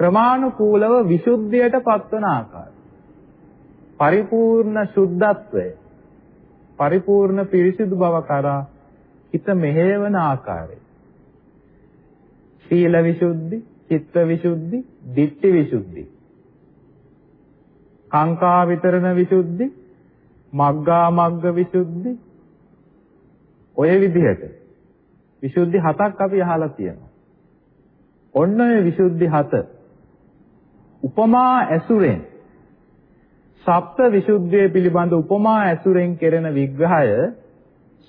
ක්‍රමානුකූලව විසුද්ධියට පත්වන ආකාරය. පරිපූර්ණ සුද්ධත්වය පරිපූර්ණ පිරිසිදු බව කරා හිත මෙහෙවන ආකාරය. සීල විසුද්ධි චිත්ත විසුද්ධි ditthi විසුද්ධි. කාංකා විතරණ විසුද්ධි මග්ගා මග්ග විසුද්ධි. ඔය විදිහට විසුද්ධි හතක් අපි අහලා තියෙනවා. ඔන්න ඔය විසුද්ධි හත උපමා ඇසුරෙන් සප්ත විසුද්ධිය පිළිබඳ උපමා ඇසුරෙන් කෙරෙන විග්‍රහය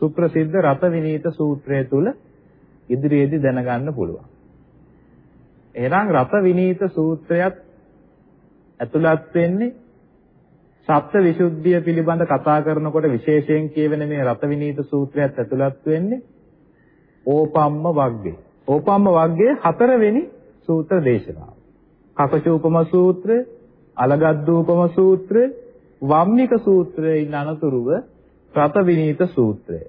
සුප්‍රසිද්ධ රත විනීත සූත්‍රය තුල ඉදිරියේදී දැනගන්න පුළුවන්. එහෙනම් රත විනීත සූත්‍රයත් ඇතුළත් වෙන්නේ සප්ත විසුද්ධිය පිළිබඳ කතා කරනකොට විශේෂයෙන් කියවෙන මේ රත විනීත සූත්‍රයත් ඇතුළත් වෙන්නේ ඕපම්ම වග්ගේ. ඕපම්ම වග්ගේ හතරවෙනි සූත්‍ර දේශනාව. කකචූපම සූත්‍රය, අලගද්දූපම සූත්‍රය, වම්නික සූත්‍රයේ අනතුරුව රත විනීත සූත්‍රය.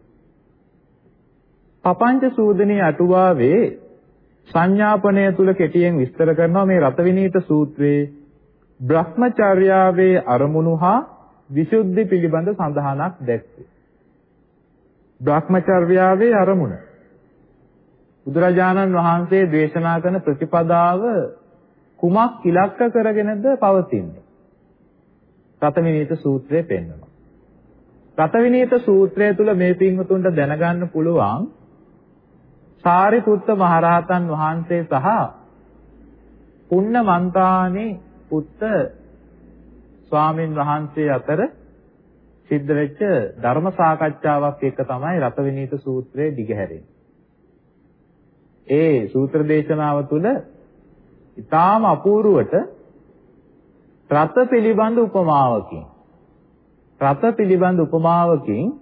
පපංච සූදනී අටුවාවේ සංඥාපනය තුල කෙටියෙන් විස්තර කරනවා මේ රත විනීත සූත්‍රයේ බ්‍රහ්මචර්යාවේ අරමුණු හා විසුද්ධි පිළිබඳ සඳහනක් දැක්වේ. බ්‍රහ්මචර්යාවේ අරමුණ බුදුරජාණන් වහන්සේ දේශනා කරන ප්‍රතිපදාව කුමක් ඉලක්ක කරගෙනද පවතින්නේ? රතමිනිත සූත්‍රයේ පෙන්වනවා. රතවිනීත සූත්‍රය තුල මේ පින්වතුන්ට දැනගන්න පුළුවන් සාරිපුත්ත මහරහතන් වහන්සේ සහ පුන්න මන්තානි පුත්ත ස්වාමින් වහන්සේ අතර සිද්ධ වෙච්ච ධර්ම සාකච්ඡාවක් එක තමයි රතවිනීත සූත්‍රයේ දිගහැරෙන්නේ. ඒ සූත්‍ර දේශනාව තුළ ඊටාම අපූර්වට රත පිළිබඳ උපමාවකින් රත පිළිබඳ උපමාවකින්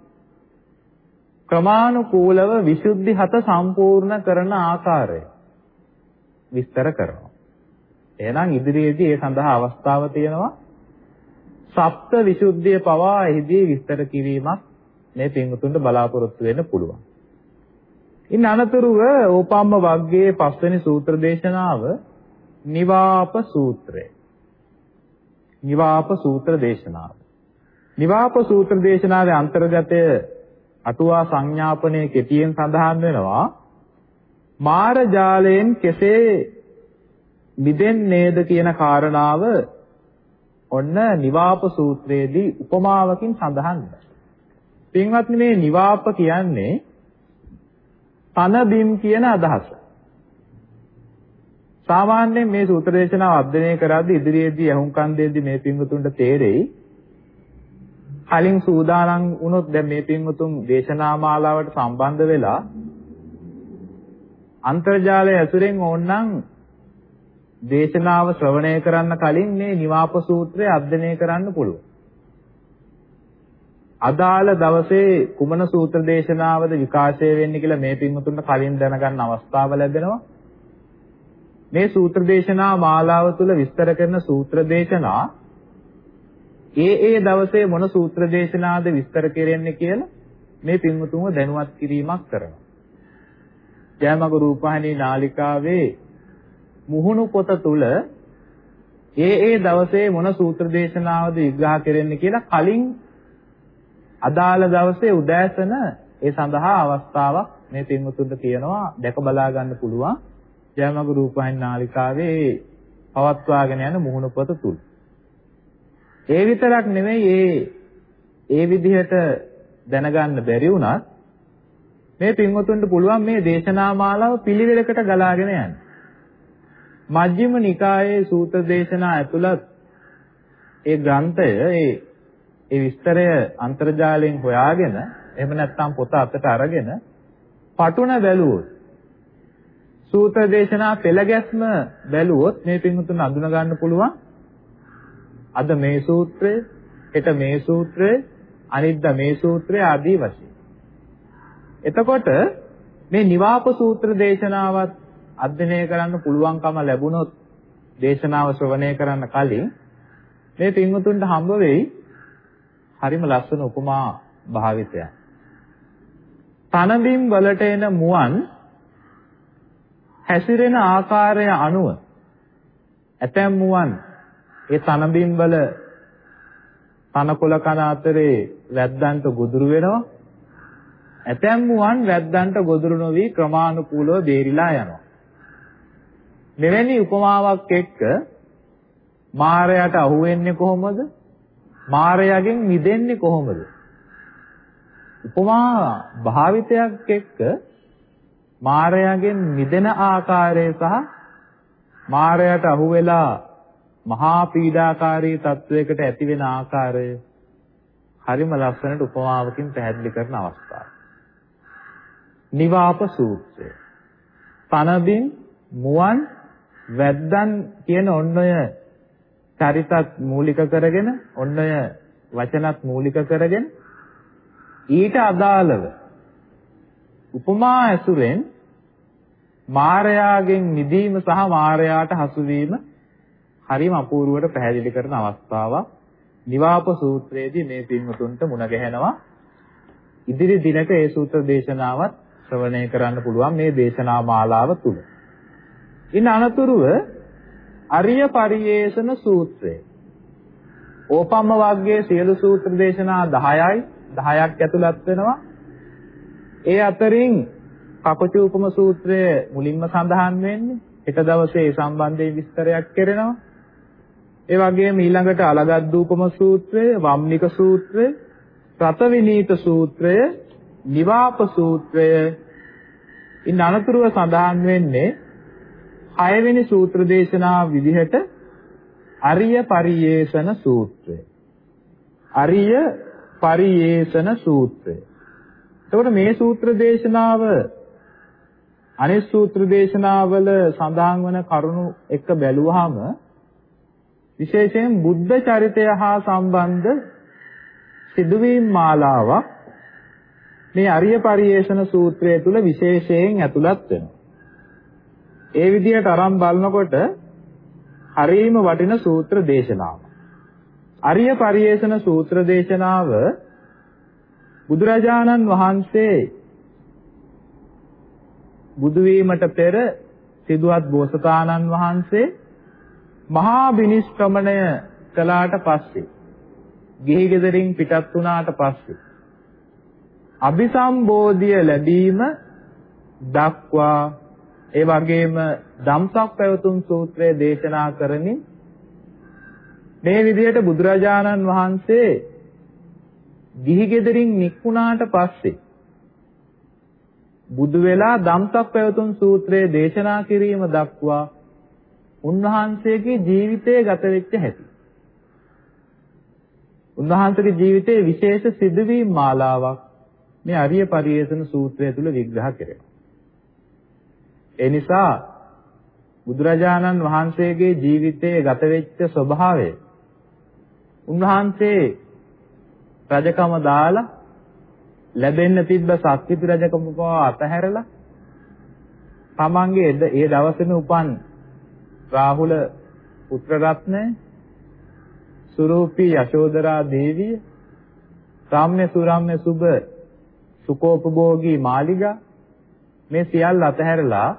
ක්‍රමානුකූලව විසුද්ධි හත සම්පූර්ණ කරන ආකාරය විස්තර කරනවා. එහෙනම් ඉදිරියේදී ඒ සඳහා අවස්ථාව තියෙනවා. සප්ත විසුද්ධිය පවා එහිදී විස්තර කිරීමක් මේ පින්වුතුන්ට බලාපොරොත්තු වෙන්න පුළුවන්. ඉන් අනතුරුව ඕපම්ම වග්ගයේ පස්වෙනි සූත්‍ර දේශනාව නිවාප සූත්‍රය. නිවාප සූත්‍ර දේශනාව. නිවාප සූත්‍ර දේශනාවේ අන්තර්ගතය අටුවා සංඥාපනයේ කෙටියෙන් සඳහන් වෙනවා මාර ජාලයෙන් කෙසේ මිදෙන්නේද කියන කාරණාව ඔන්න නිවාප සූත්‍රයේදී උපමාවකින් සඳහන් පින්වත්නි මේ නිවාප කියන්නේ තන බිම් කියන අදහස. සාමාන්‍යයෙන් මේ සූත්‍ර දේශනාව අධ්‍යයනය කරද්දී ඉදිරියේදී අහුම්කන් දෙද්දී මේ පින්වතුන්ට තේරෙයි කලින් සූදානම් වුණොත් දැන් මේ පින්වතුන් දේශනා මාලාවට සම්බන්ධ වෙලා අන්තර්ජාලය ඇසුරෙන් ඕනනම් දේශනාව ශ්‍රවණය කරන්න කලින් මේ නිවාප සූත්‍රය අධ්‍යයනය කරන්න පුළුවන්. අදාළ දවසේ කුමන සූත්‍ර දේශනාවද විකාශය වෙන්නේ කියලා මේ පින්වතුන්ට කලින් දැනගන්න අවස්ථාව ලැබෙනවා. මේ සූත්‍ර දේශනා මාලාව තුළ විස්තර කරන සූත්‍ර දේශනා ඒ ඒ දවසේ මොන සූත්‍ර දේශනාද විස්තර කෙරෙන්නේ කියලා මේ පින්වතුන්ව දැනුවත් කිරීමක් කරනවා. ජයමග රූපහානී නාලිකාවේ මුහුණු පොත තුල ඒ ඒ දවසේ මොන සූත්‍ර දේශනාවද විග්‍රහ කෙරෙන්නේ කියලා කලින් අදාළ දවසේ උදෑසන ඒ සඳහා අවස්ථාවක් මේ පින්වතුන්ට කියනවා දැක බලා ගන්න පුළුවන් ජයමග රූපහානී නාලිකාවේ පවත්වාගෙන යන මුහුණු පොත තුල. ඒ විතරක් නෙමෙයි ඒ ඒ විදිහට දැනගන්න බැරි වුණත් මේ පින්වතුන්ට පුළුවන් මේ දේශනා මාලාව පිළිවෙලකට ගලාගෙන යන්න. මජ්ක්‍ධිම නිකායේ සූත්‍ර දේශනා ඇතුළත් ඒ ග්‍රන්ථය ඒ ඒ විස්තරය අන්තර්ජාලයෙන් හොයාගෙන එහෙම නැත්නම් පොත අතට අරගෙන පටුන බැලුවොත් සූත්‍ර දේශනා පෙළ ගැස්ම බැලුවොත් මේ පින්වතුන් අඳුන ගන්න පුළුවන් අද මේ සූත්‍රය, හෙට මේ සූත්‍රය, අනිද්දා මේ සූත්‍රය ආදී වශයෙන්. එතකොට මේ නිවාප සූත්‍ර දේශනාවත් අධ්‍යයනය කරන්න පුළුවන්කම ලැබුණොත් දේශනාව ශ්‍රවණය කරන්න කලින් මේ පින්වතුන්ට හම්බ වෙයි හරිම ලස්සන උපමා භාවිතයක්. තනබිම් වලට එන මුවන් හැසිරෙන ආකාරය අනුව ඇතැම් මුවන් ඒ තනබිම් වල තනකොළ කන අතරේ වැද්දන්ට ගොදුරු වෙනවා. ඇතැම් වන් වැද්දන්ට ගොදුරු නොවි ක්‍රමානුකූලව බේරිලා යනවා. මෙවැනි උපමාවක් එක්ක මාරයට අහු වෙන්නේ කොහොමද? මාරයාගෙන් මිදෙන්නේ කොහොමද? උපමා භාවිතයක් එක්ක මාරයාගෙන් මිදෙන ආකාරය සහ මාරයට අහු වෙලා මහා පීඩාකාරී තත්වයකට ඇති වෙන ආකාරය හරිම ලස්සනට උපමාවකින් පැහැදිලි කරන අවස්ථාව. නිවාප සූත්‍රය. පනබින් මුවන් වැද්දන් කියන ඔන්නය චරිතත් මූලික කරගෙන ඔන්නය වචනත් මූලික කරගෙන ඊට අදාළව උපමා ඇසුරෙන් මාරයාගෙන් මිදීම සහ මාරයාට හසුවීම හරිම අපූර්වවට පැහැදිලි කරන අවස්ථාවක් නිවාප සූත්‍රයේදී මේ පින්වතුන්ට මුණ ගැහෙනවා ඉදිරි දිනක ඒ සූත්‍ර දේශනාවත් ශ්‍රවණය කරන්න පුළුවන් මේ දේශනා මාලාව තුල. ඉන් අනතුරුව අරිය පරියේෂණ සූත්‍රය. ඕපම්ම වර්ගයේ සියලු සූත්‍ර දේශනා 10යි 10ක් ඇතුළත් වෙනවා. ඒ අතරින් කපචූපම සූත්‍රය මුලින්ම සඳහන් වෙන්නේ. හෙට දවසේ ඒ සම්බන්ධයෙන් විස්තරයක් කරනවා. ඒ වගේම ඊළඟට අලගද්දූපම සූත්‍රය, වම්නික සූත්‍රය, රතවිනීත සූත්‍රය, නිවාප සූත්‍රය ඉන් අනතුරුව සඳහන් වෙන්නේ හයවෙනි සූත්‍ර දේශනාව විදිහට අරිය පරියේෂණ සූත්‍රය. අරිය පරියේෂණ සූත්‍රය. එතකොට මේ සූත්‍ර දේශනාව අනිත් සූත්‍ර දේශනාවල සඳහන් වන කරුණු එක බැලුවාම විශේෂයෙන් බුද්ධ චරිතය හා සම්බන්ධ සිදුවීම් මාලාවක් මේ අරිය පරියේෂණ සූත්‍රය තුල විශේෂයෙන් ඇතුළත් වෙනවා. ඒ විදිහට අරන් බලනකොට හරීම වටින සූත්‍ර දේශනාවක්. අරිය පරියේෂණ සූත්‍ර දේශනාව බුදුරජාණන් වහන්සේ බුදු වීමට පෙර සිදුවත් බෝසතාණන් වහන්සේ මහා බිනිෂ්ක්‍රමණය කළාට පස්සේ ගිහි ගෙදරින් පිටත් වුණාට පස්සේ අபிසම්බෝධිය ලැබීම දක්වා ඒ වගේම ධම්සක් පැවතුම් සූත්‍රය දේශනා කරමින් මේ විදිහට බුදුරජාණන් වහන්සේ ගිහි ගෙදරින් නික්ුණාට පස්සේ බුදු වෙලා ධම්සක් පැවතුම් සූත්‍රය දේශනා කිරීම දක්වා උන්වහන්සේගේ ජීවිතය ගත වෙච්ච හැටි. උන්වහන්සේගේ ජීවිතයේ විශේෂ සිදුවීම් මාලාවක් මේ අරිය පරිේෂණ සූත්‍රය තුල විග්‍රහ කෙරෙනවා. ඒ නිසා බුදුරජාණන් වහන්සේගේ ජීවිතයේ ගත වෙච්ච ස්වභාවය උන්වහන්සේ රජකම දාලා ලැබෙන්න තිබ්බ සක්විති රජකම පවා අතහැරලා තමන්ගේ ඒ දවසේම උපන් රාහුල පුත්‍ර රත්නය සුරූපී යශෝදරා දේවිය රාම්‍ය සුරාම්‍ය සුබ සුකෝපභෝගී මාලිගා මේ සියල්ල අතහැරලා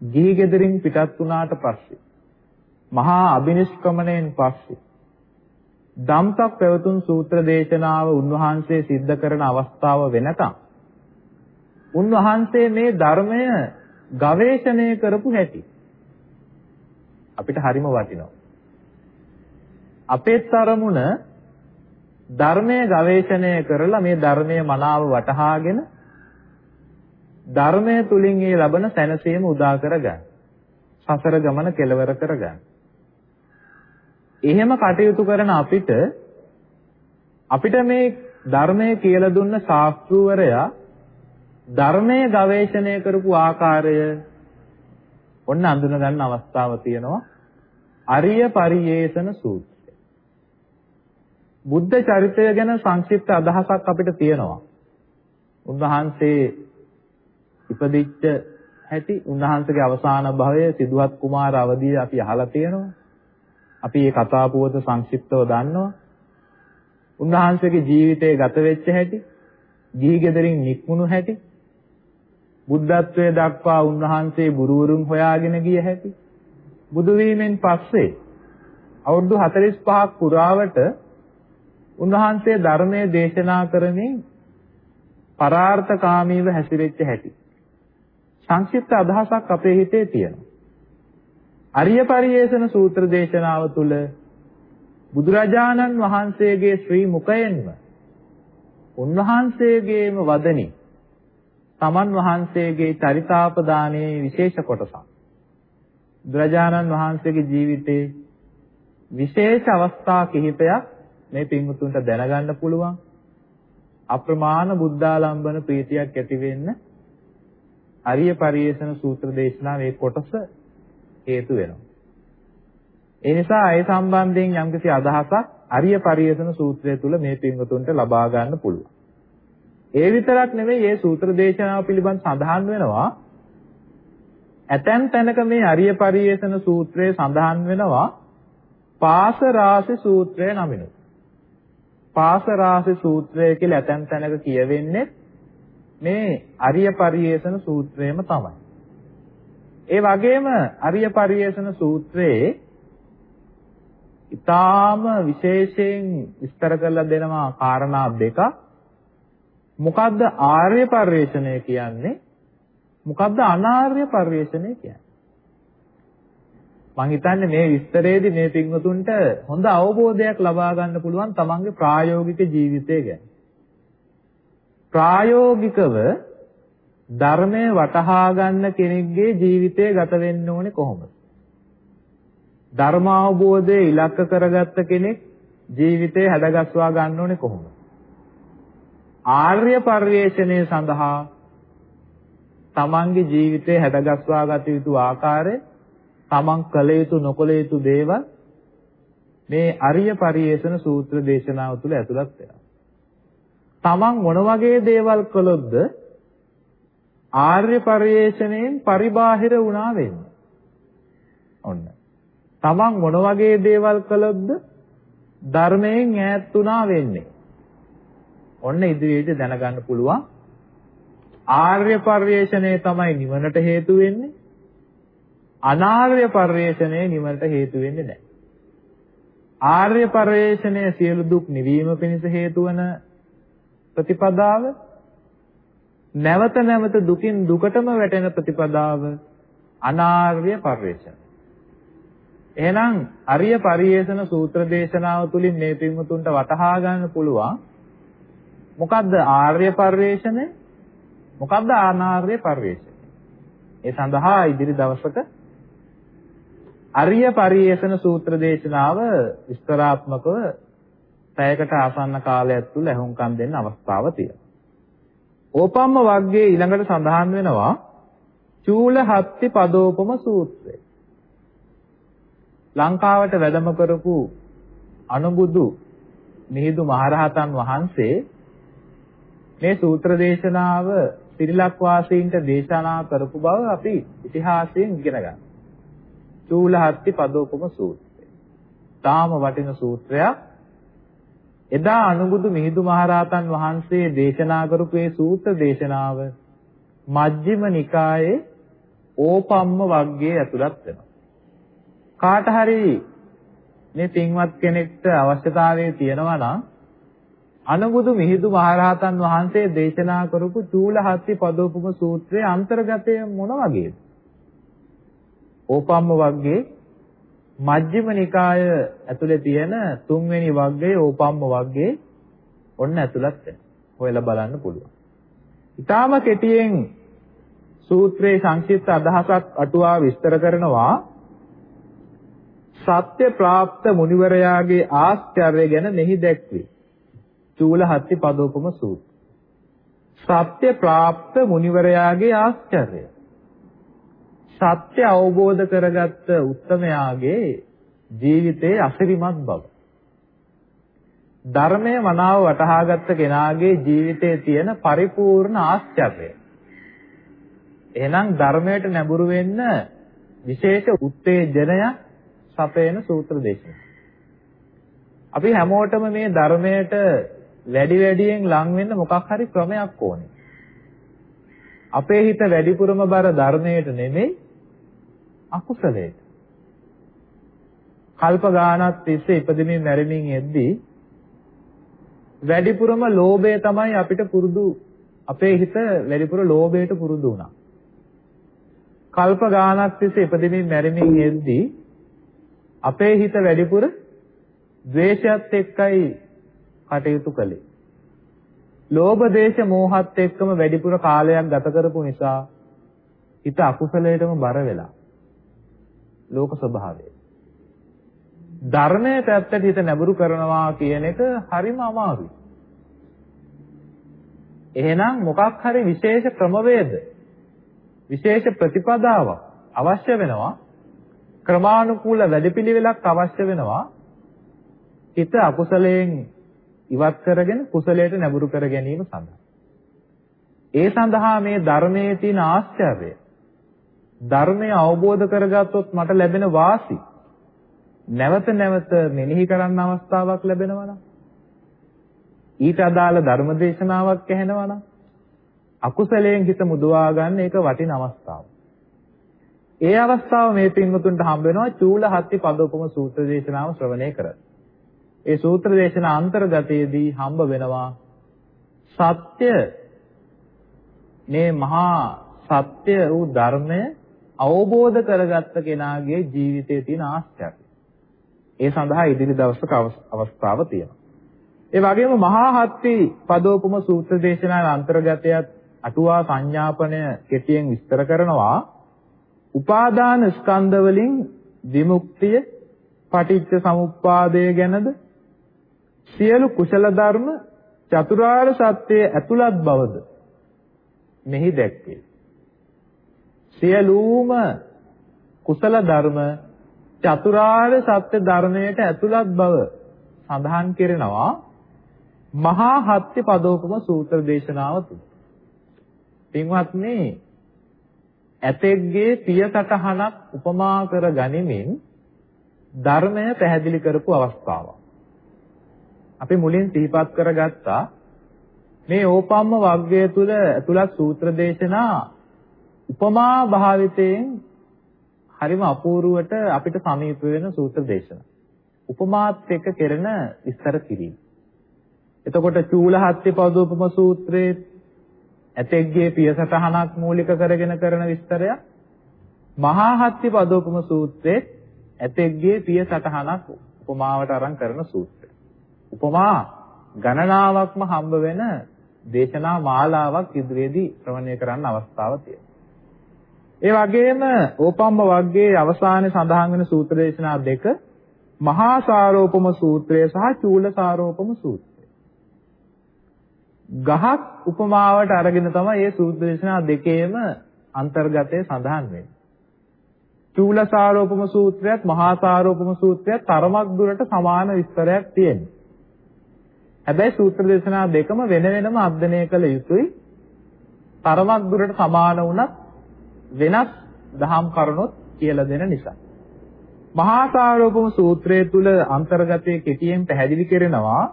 ගිහි ගෙදරින් පිටත් වුණාට පස්සේ මහා අබිනිෂ්ක්‍මණයෙන් පස්සේ ධම්සක් පැවතුම් සූත්‍ර දේශනාව උන්වහන්සේ සිද්ධ කරන අවස්ථාව වෙනකම් උන්වහන්සේ මේ ධර්මය ගවේෂණය කරපු හැටි අපිට හරිම වටිනවා. අපේ තරමුණ ධර්මයේ ගවේෂණය කරලා මේ ධර්මයේ මනාව වටහාගෙන ධර්මයේ තුලින් ඒ ලබන සැනසීම උදා කරගන්න. සසර ගමන කෙලවර කරගන්න. එහෙම කටයුතු කරන අපිට අපිට මේ ධර්මයේ කියලා දුන්න ශාස්ත්‍රූවරයා ධර්මයේ ගවේෂණය කරපු ආකාරය ඔන්න අඳුන ගන්න අවස්ථාව තියෙනවා. අරිය පරියේෂණ සූත්‍රය. බුද්ධ චරිතය ගැන සංක්ෂිප්ත අදහසක් අපිට තියෙනවා. උන්වහන්සේ ඉපදිච්ච හැටි උන්වහන්සේගේ අවසාන භවයේ සිදුවත් කුමාර අවදිය අපි අහලා තියෙනවා. අපි මේ කතා පුවත සංක්ෂිප්තව දන්නවා. උන්වහන්සේගේ ජීවිතය ගත වෙච්ච හැටි, ගිහි ගෙදරින් නික්මුණු හැටි, බුද්ධත්වයට දක්වා උන්වහන්සේ බුරුවරුන් හොයාගෙන ගිය හැටි, බුදු වීමෙන් පස්සේ අවුරුදු 45ක් පුරාවට උන්වහන්සේ ධර්මයේ දේශනා කරමින් පරාර්ථකාමීව හැසිරෙච්ච හැටි. සංක්ෂිප්ත අදහසක් අපේ හිතේ තියෙනවා. අරිය පරියේෂණ සූත්‍ර දේශනාව තුළ බුදුරජාණන් වහන්සේගේ ශ්‍රී මුඛයෙන්ම උන්වහන්සේගේම වදනි තමන් වහන්සේගේ චරිතාපදානයේ විශේෂ කොටසක්. බුදුරජාණන් වහන්සේගේ ජීවිතේ විශේෂ අවස්ථා කිහිපයක් මේ පින්වුතුන්ට දැනගන්න පුළුවන් අප්‍රමාණ බුද්ධාලම්බන ප්‍රීතියක් ඇති වෙන්න අරිය පරිේෂණ සූත්‍ර දේශනාවේ කොටස හේතු වෙනවා. ඒ නිසා ඒ සම්බන්ධයෙන් යම්කිසි අදහසක් අරිය පරිේෂණ සූත්‍රය තුල මේ පින්වතුන්ට ලබා ගන්න පුළුවන්. ඒ විතරක් නෙවෙයි මේ සූත්‍ර දේශනාව පිළිබඳ සඳහන් වෙනවා ඇතැම් තැනක මේ අරිය පරිේෂණ සූත්‍රයේ සඳහන් වෙනවා පාස රාසි සූත්‍රය නමිනුයි. පාසරාසි සූත්‍රය කියලා ඇතැම් තැනක කියවෙන්නේ මේ අරිය පරියේෂණ සූත්‍රයම තමයි. ඒ වගේම අරිය පරියේෂණ සූත්‍රයේ ඊටාම විශේෂයෙන් විස්තර කරලා දෙනවා කාරණා දෙකක්. මොකද්ද ආර්ය පරිශ්‍රණය කියන්නේ? මොකද්ද අනාර්ය පරිශ්‍රණය කියන්නේ? මං හිතන්නේ මේ විස්තරයේදී මේ පින්වතුන්ට හොඳ අවබෝධයක් ලබා ගන්න පුළුවන් තමන්ගේ ප්‍රායෝගික ජීවිතය ගැන. ප්‍රායෝගිකව ධර්මය වටහා ගන්න කෙනෙක්ගේ ජීවිතය ගත වෙන්න ඕනේ කොහොමද? ධර්ම අවබෝධය ඉලක්ක කරගත්ත කෙනෙක් ජීවිතේ හැඩගස්වා ගන්න ඕනේ කොහොමද? ආර්ය පරිශ්‍රණය සඳහා තමන්ගේ ජීවිතේ හැඩගස්වා ගත යුතු ආකාරය තමන් කළ යුතු නොකළ යුතු දේවල් මේ අරිය පරිේෂණ සූත්‍ර දේශනාව තුළ ඇතුළත් වෙනවා. තමන් මොන වගේ දේවල් කළොත්ද ආර්ය පරිේෂණයෙන් පරිබාහිර වුණා වෙන්නේ. ඔන්න. තමන් මොන වගේ දේවල් කළොත්ද ධර්මයෙන් ඈත් වුණා වෙන්නේ. ඔන්න ඉදිරියට දැනගන්න පුළුවන් ආර්ය පරිේෂණය තමයි නිවනට හේතු වෙන්නේ. අනාර්ය පරිේශණය නිවනට හේතු වෙන්නේ නැහැ. ආර්ය පරිේශණය සියලු දුක් නිවීම පිණිස හේතු වන ප්‍රතිපදාව නැවත නැවත දුකින් දුකටම වැටෙන ප්‍රතිපදාව අනාර්ය පරිේශණය. එහෙනම් අරිය පරිේශන සූත්‍ර දේශනාව තුළින් මේ පින්වතුන්ට වටහා ගන්න පුළුවන් මොකද්ද ආර්ය පරිේශණය මොකද්ද අනාර්ය පරිේශණය. ඒ සඳහා ඉදිරි දවසක අරිය පරියේෂණ සූත්‍ර දේශනාව විස්තරාත්මකව පැයකට ආසන්න කාලයක් තුල ඇහුම්කන් දෙන්න අවස්ථාව තියෙනවා. ඕපම්ම වග්ගයේ ඊළඟට සඳහන් වෙනවා චූල හත්ති පදෝපම සූත්‍රය. ලංකාවට වැඩම කරපු අනුබුදු මිහිඳු මහරහතන් වහන්සේ මේ සූත්‍ර දේශනාව ශ්‍රීලක් වාසීන්ට දේශනා කරපු බව අපි ඉතිහාසයෙන් ඉගෙන ගන්නවා. චූලහත්ති පදෝපම සූත්‍රය. තාම වටින සූත්‍රයක්. එදා අනුබුදු මිහිඳු මහරහතන් වහන්සේ දේශනා කරපු මේ සූත්‍ර දේශනාව මජ්ක්‍ධිම නිකායේ ඕපම්ම වර්ගයේ ඇතුළත් වෙනවා. කාට හරි මේ පින්වත් කෙනෙක්ට අවශ්‍යතාවය තියෙනවා නම් අනුබුදු මිහිඳු මහරහතන් වහන්සේ දේශනා කරපු චූලහත්ති පදෝපම සූත්‍රයේ අන්තර්ගතය මොන වගේද? ඕපම්ම වර්ගයේ මජ්ක්‍ධිම නිකාය ඇතුලේ තියෙන තුන්වෙනි වර්ගයේ ඕපම්ම වර්ගයේ ඔන්න ඇතුළත් වෙනවා. හොයලා බලන්න පුළුවන්. ඊටාම කෙටියෙන් සූත්‍රයේ සංක්ෂිප්ත අදහසක් අටුවා විස්තර කරනවා සත්‍ය ප්‍රාප්ත මුනිවරයාගේ ආශ්චර්ය ගැන මෙහි දැක්වේ. චූලහත්ති පදෝපම සූත්‍ර. සත්‍ය ප්‍රාප්ත මුනිවරයාගේ ආශ්චර්ය. සත්‍ය අවබෝධ කරගත්ත උත්තමයාගේ ජීවිතයේ අසිරිමත් බව. ධර්මය මනාව වටහාගත්ත කෙනාගේ ජීවිතයේ තියෙන පරිපූර්ණ ආශ්චර්යය. එහෙනම් ධර්මයට නැඹුරු වෙන්න විශේෂ උත්තේජනය සපයන සූත්‍ර දේශනා. අපි හැමෝටම මේ ධර්මයට වැඩි වැඩියෙන් ලං වෙන්න මොකක් හරි ක්‍රමයක් ඕනේ. අපේ හිත වැඩිපුරම බර ධර්මයට නෙමෙයි අකුසලයට. කල්ප ගානක් තිස්සේ ඉපදෙමින් මැරෙමින් එද්දී වැඩිපුරම ලෝභය තමයි අපිට පුරුදු අපේ හිත වැඩිපුර ලෝභයට පුරුදු වුණා. කල්ප ගානක් තිස්සේ ඉපදෙමින් මැරෙමින් එද්දී අපේ හිත වැඩිපුර ද්වේෂයත් එක්කයි කටයුතු කළේ. ලෝභ දේශ මෝහත් එක්කම වැඩිපුර කාලයක් ගත කරපු නිසා හිත අකුසලයටම බර වෙලා. ලෝක ස්වභාවය. ධර්මයේ පැත්තට හිත නැඹුරු කරනවා කියන එක හරිම අමාරුයි. එහෙනම් මොකක් හරි විශේෂ ක්‍රමවේද විශේෂ ප්‍රතිපදාවක් අවශ්‍ය වෙනවා ක්‍රමානුකූල වැඩපිළිවෙලක් අවශ්‍ය වෙනවා හිත අකුසලයෙන් ඉවත් කරගෙන කුසලයට නැඹුරු කර ගැනීම සඳහා ඒ සඳහා මේ ධර්මයේ තියෙන ආශ්චර්යය ධර්මය අවබෝධ කරගත්තොත් මට ලැබෙන වාසි නැවත නැවත මෙනෙහි කරන්න අවස්ථාවක් ලැබෙනවා නම් ඊට අදාළ ධර්ම දේශනාවක් ඇහෙනවා නම් අකුසලයෙන් හිත මුදවා ගන්න ඒක වටින අවස්ථාවක්. ඒ අවස්ථාව මේ පින්වතුන්ට හම්බ වෙනවා චූල හත්ති පදෝපම සූත්‍ර දේශනාව ශ්‍රවණය කරලා. ඒ සූත්‍ර දේශනා අන්තර්ගතයේදී හම්බ වෙනවා සත්‍ය මේ මහා සත්‍ය වූ ධර්මය අවබෝධ කරගත්ත කෙනාගේ ජීවිතයේ තියෙන ආශ්චර්යය. ඒ සඳහා ඉදිරි දවසක අවස්ථාව තියෙනවා. ඒ වගේම මහා හත්ති පදෝපම සූත්‍ර දේශනාවේ අන්තර්ගතයත් අටුවා සංඥාපනය කෙටියෙන් විස්තර කරනවා. උපාදාන ස්කන්ධ වලින් විමුක්තිය පටිච්ච සමුප්පාදය ගැනද සියලු කුසල ධර්ම චතුරාර්ය සත්‍යයේ ඇතුළත් බවද මෙහි දැක්කේ. සියලුම කුසල ධර්ම චතුරාර්ය සත්‍ය ධර්මයට ඇතුළත් බව සඳහන් කරනවා මහා හත්ති පදෝපම සූත්‍ර දේශනාව තුල. පින්වත්නි ඇතෙක්ගේ පිය සටහනක් උපමා කර ගනිමින් ධර්මය පැහැදිලි කරපු අවස්ථාවක්. අපි මුලින් සිහිපත් කරගත්තා මේ ඕපම්ම වග්ගය තුල ඇතුළත් සූත්‍ර දේශනා උපමා භාවිතයෙන් හරිම අපූර්වට අපිට සමීප වෙන සූත්‍ර දේශනා. උපමාත් එක්ක කෙරෙන විස්තර කිරීම. එතකොට චූලහත්ති පදෝපම සූත්‍රයේ ඇතෙක්ගේ පියසටහනක් මූලික කරගෙන කරන විස්තරයක් මහා හත්ති පදෝපම සූත්‍රයේ ඇතෙක්ගේ පියසටහනක් උපමාවට අරන් කරන සූත්‍රය. උපමා ගණනාවක්ම හම්බ වෙන දේශනා මාලාවක් ඉදිරියේදී ශ්‍රවණය කරන්න අවස්ථාව තියෙනවා. ඒ වගේම ඕපම්ම වර්ගයේ අවසානයේ සඳහන් වෙන සූත්‍ර දේශනා දෙක මහා සාරෝපම සූත්‍රය සහ චූල සාරෝපම සූත්‍රය. ගහක් උපමාවට අරගෙන තමයි මේ සූත්‍ර දේශනා දෙකේම අන්තර්ගතය සඳහන් වෙන්නේ. චූල සාරෝපම සූත්‍රයත් මහා සාරෝපම සූත්‍රයත් තරමක් දුරට සමාන විස්තරයක් තියෙනවා. හැබැයි සූත්‍ර දේශනා දෙකම වෙන වෙනම අධ්‍යයනය කළ යුතුයි. තරමක් දුරට සමාන වුණත් වෙනස් දහම් කරුණොත් කියලා දෙන නිසා. මහා සාරෝපම සූත්‍රය තුල අන්තර්ගතයේ කෙටියෙන් පැහැදිලි කරනවා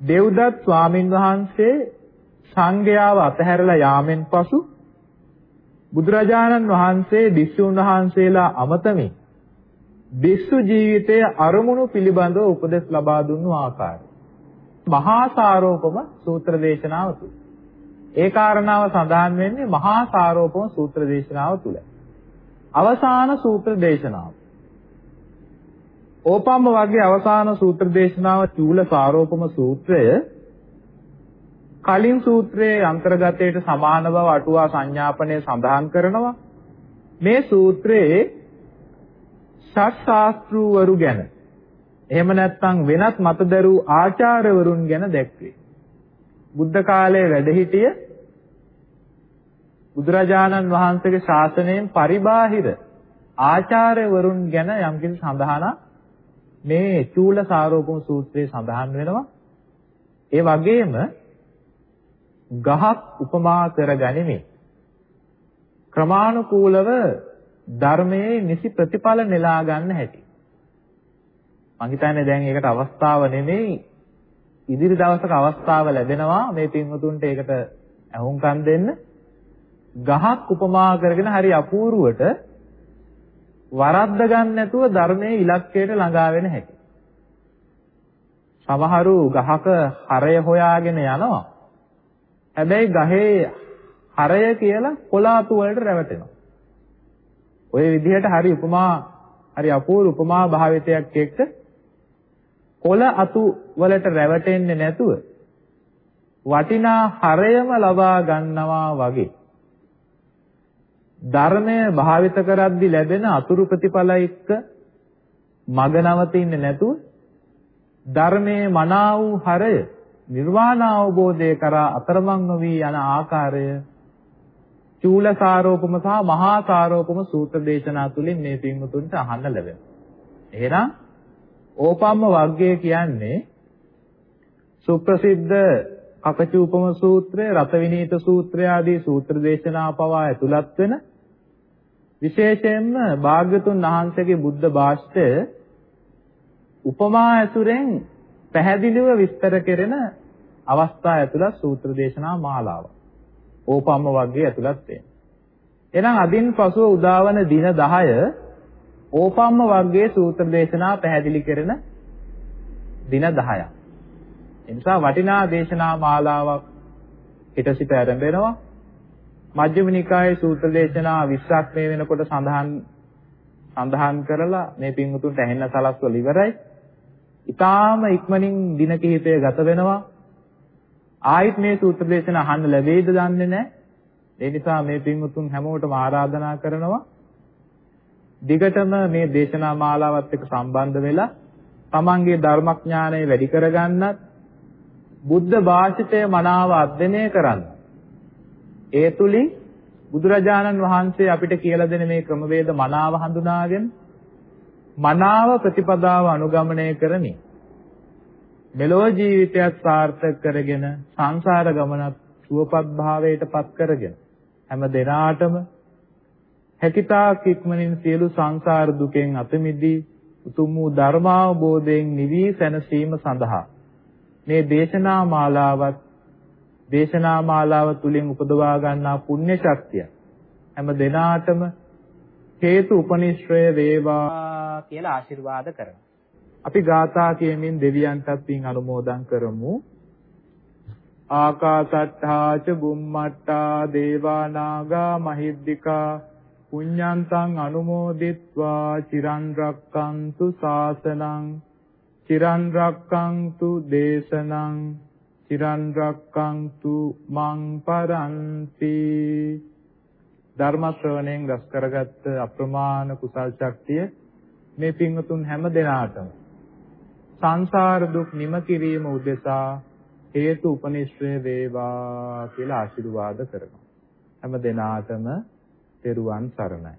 දෙව්දත් ස්වාමින් වහන්සේ සංඝයාව අතහැරලා යාමෙන් පසු බුදුරජාණන් වහන්සේ භික්ෂුන් වහන්සේලා අමතමින් භික්ෂු ජීවිතයේ අරමුණු පිළිබඳව උපදෙස් ලබා දුන්නු ආකාරය. මහා සාරෝපම සූත්‍ර දේශනාව තුල. ඒ කාරණාව සඳහන් වෙන්නේ මහා සාරෝපම සූත්‍ර දේශනාව තුල. අවසාන සූත්‍ර දේශනාව. ඕපම්ම වර්ගයේ අවසාන සූත්‍ර දේශනාව චූල සාරෝපම සූත්‍රය කලින් සූත්‍රයේ අන්තර්ගතයට සමාන බව අටුවා සංඥාපනය සඳහන් කරනවා. මේ සූත්‍රයේ ශාස්ත්‍රූවරු ගැන එහෙම නැත්නම් වෙනත් මතදරු ආචාර්යවරුන් ගැන දැක්වේ. බුද්ධ කාලයේ වැඩ සිටිය බුදුරජාණන් වහන්සේගේ ශාසනයෙන් පරිබාහිර ආචාර්යවරුන් ගැන යම්කිසි සඳහනක් මේ චූල සාරෝපම සූත්‍රයේ සඳහන් වෙනවා. ඒ වගේම ගහක් උපමා කරගනිමින් ක්‍රමානුකූලව ධර්මයේ නිසි ප්‍රතිඵල නෙලා ගන්න හැටි. මං හිතන්නේ දැන් ඒකට අවස්ථාව නෙමෙයි ඉදිරි දවසක අවස්ථාව ලැබෙනවා මේ පින්වතුන්ට ඒකට අහුම්කම් දෙන්න. ගහක් උපමා කරගෙන හරි අපූර්වට වරද්ද ගන්න නැතුව ධර්මයේ ඉලක්කයට ළඟා වෙන හැටි. සමහරු ගහක හරය හොයාගෙන යනවා. හැබැයි ගහේ හරය කියලා කොලාතු වලට රැවටෙනවා. ওই විදිහට හරි උපමා හරි අපූර්ව උපමා භාවිතයක් එක්ක කොළ අතු වලට රැවටෙන්නේ නැතුව වටිනා හරයම ලබා ගන්නවා වගේ ධර්මය භාවිත කරද්දී ලැබෙන අතුරු ප්‍රතිඵල එක්ක මග නවතින්නේ නැතුව ධර්මයේ මනා වූ හරය නිර්වාණ අවබෝධය කරා අතරමං නොවි යන ආකාරය චූල සාරෝපම සහ මහා සාරෝපම සූත්‍ර දේශනා තුලින් මේ පින්වතුන්ට අහන්න ලැබෙනවා. එහෙනම් ඕපම්ම වර්ගය කියන්නේ සුප්‍රසිද්ධ කකචූපම සූත්‍රය, රතවිනීත සූත්‍රය ආදී සූත්‍ර දේශනා පවා ඇතුළත් වෙන විශේෂයෙන්ම භාග්‍යතුන් වහන්සේගේ බුද්ධ භාෂ්ටය උපමා ඇසුරෙන් පැහැදිලිව විස්තර කෙරෙන අවස්ථා ඇතුළත් සූත්‍ර දේශනා මාලාව. ඕපම්ම වර්ගයේ ඇතුළත් වෙන. එහෙනම් අදින් පසුව උදාවන දින 10 ඕපම්ම වර්ගයේ සූත්‍ර දේශනා පැහැදිලි කරන දින 10ක්. ඒ නිසා වටිනා දේශනා මාලාවක් හිට සිට ආරම්භ වෙනවා. මජ්ක්‍ධිම නිකායේ සූත්‍ර දේශනා 20ක් මේ වෙනකොට සඳහන් සඳහන් කරලා මේ පින්වුතුන්ට ඇහෙන්න සලස්වල ඉවරයි. ඊටාම ඉක්මනින් දින කිහිපය ගත වෙනවා. ආයිත් මේ සූත්‍ර දේශන අහන්න ලැබෙයිද දන්නේ නැහැ. ඒ නිසා මේ පින්වුතුන් හැමෝටම ආරාධනා කරනවා දිගටම මේ දේශනා මාලාවත් එක්ක සම්බන්ධ වෙලා තමන්ගේ ධර්මඥානය වැඩි කරගන්නත් බුද්ධ භාෂිතය මනාව අධ්‍යයනය කරන්න. ඒ තුලින් බුදුරජාණන් වහන්සේ අපිට කියලා දෙන මේ ක්‍රමවේද මනාව හඳුනාගෙන මනාව ප්‍රතිපදාව අනුගමනය කරමි. මෙලෝ ජීවිතයත් සාර්ථක කරගෙන සංසාර ගමනත් සුවපත් භාවයට පත් කරගෙන හැම දිනාටම හැකිතාක් ඉක්මනින් සියලු සංසාර දුකෙන් අත මිදී උතුම් වූ ධර්මාවබෝධයෙන් නිවී සැනසීම සඳහා මේ දේශනා මාලාවත් දේශනා මාලාව තුලින් උපදවා ගන්නා පුණ්‍ය ශක්තිය හැම දිනාටම හේතු උපනිශ්‍රය වේවා කියලා ආශිර්වාද කරනවා. අපි ගාථා කියමින් දෙවියන්ටත් පින් අනුමෝදන් කරමු. ආකාසට්ඨා ච බුම්මට්ටා දේවා නාග මහිද්దికා පුඤ්ඤන්තං අනුමෝදිත්වා චිරන් රක්칸තු සාසනං චිරන් රක්칸තු දේශනං චිරන් රක්칸තු මං පරන්ති. ධර්ම ශ්‍රවණයෙන් රස කරගත් අප්‍රමාණ කුසල් ශක්තිය මේ පින්වතුන් හැම දෙනාටම. සංසාර දුක් නිම කිරීම උදෙසා හේතු උපනිශ්‍රේ වේවා කියලා ආශිර්වාද කරනවා. හැම දෙනාටම තෙරුවන් සරණයි.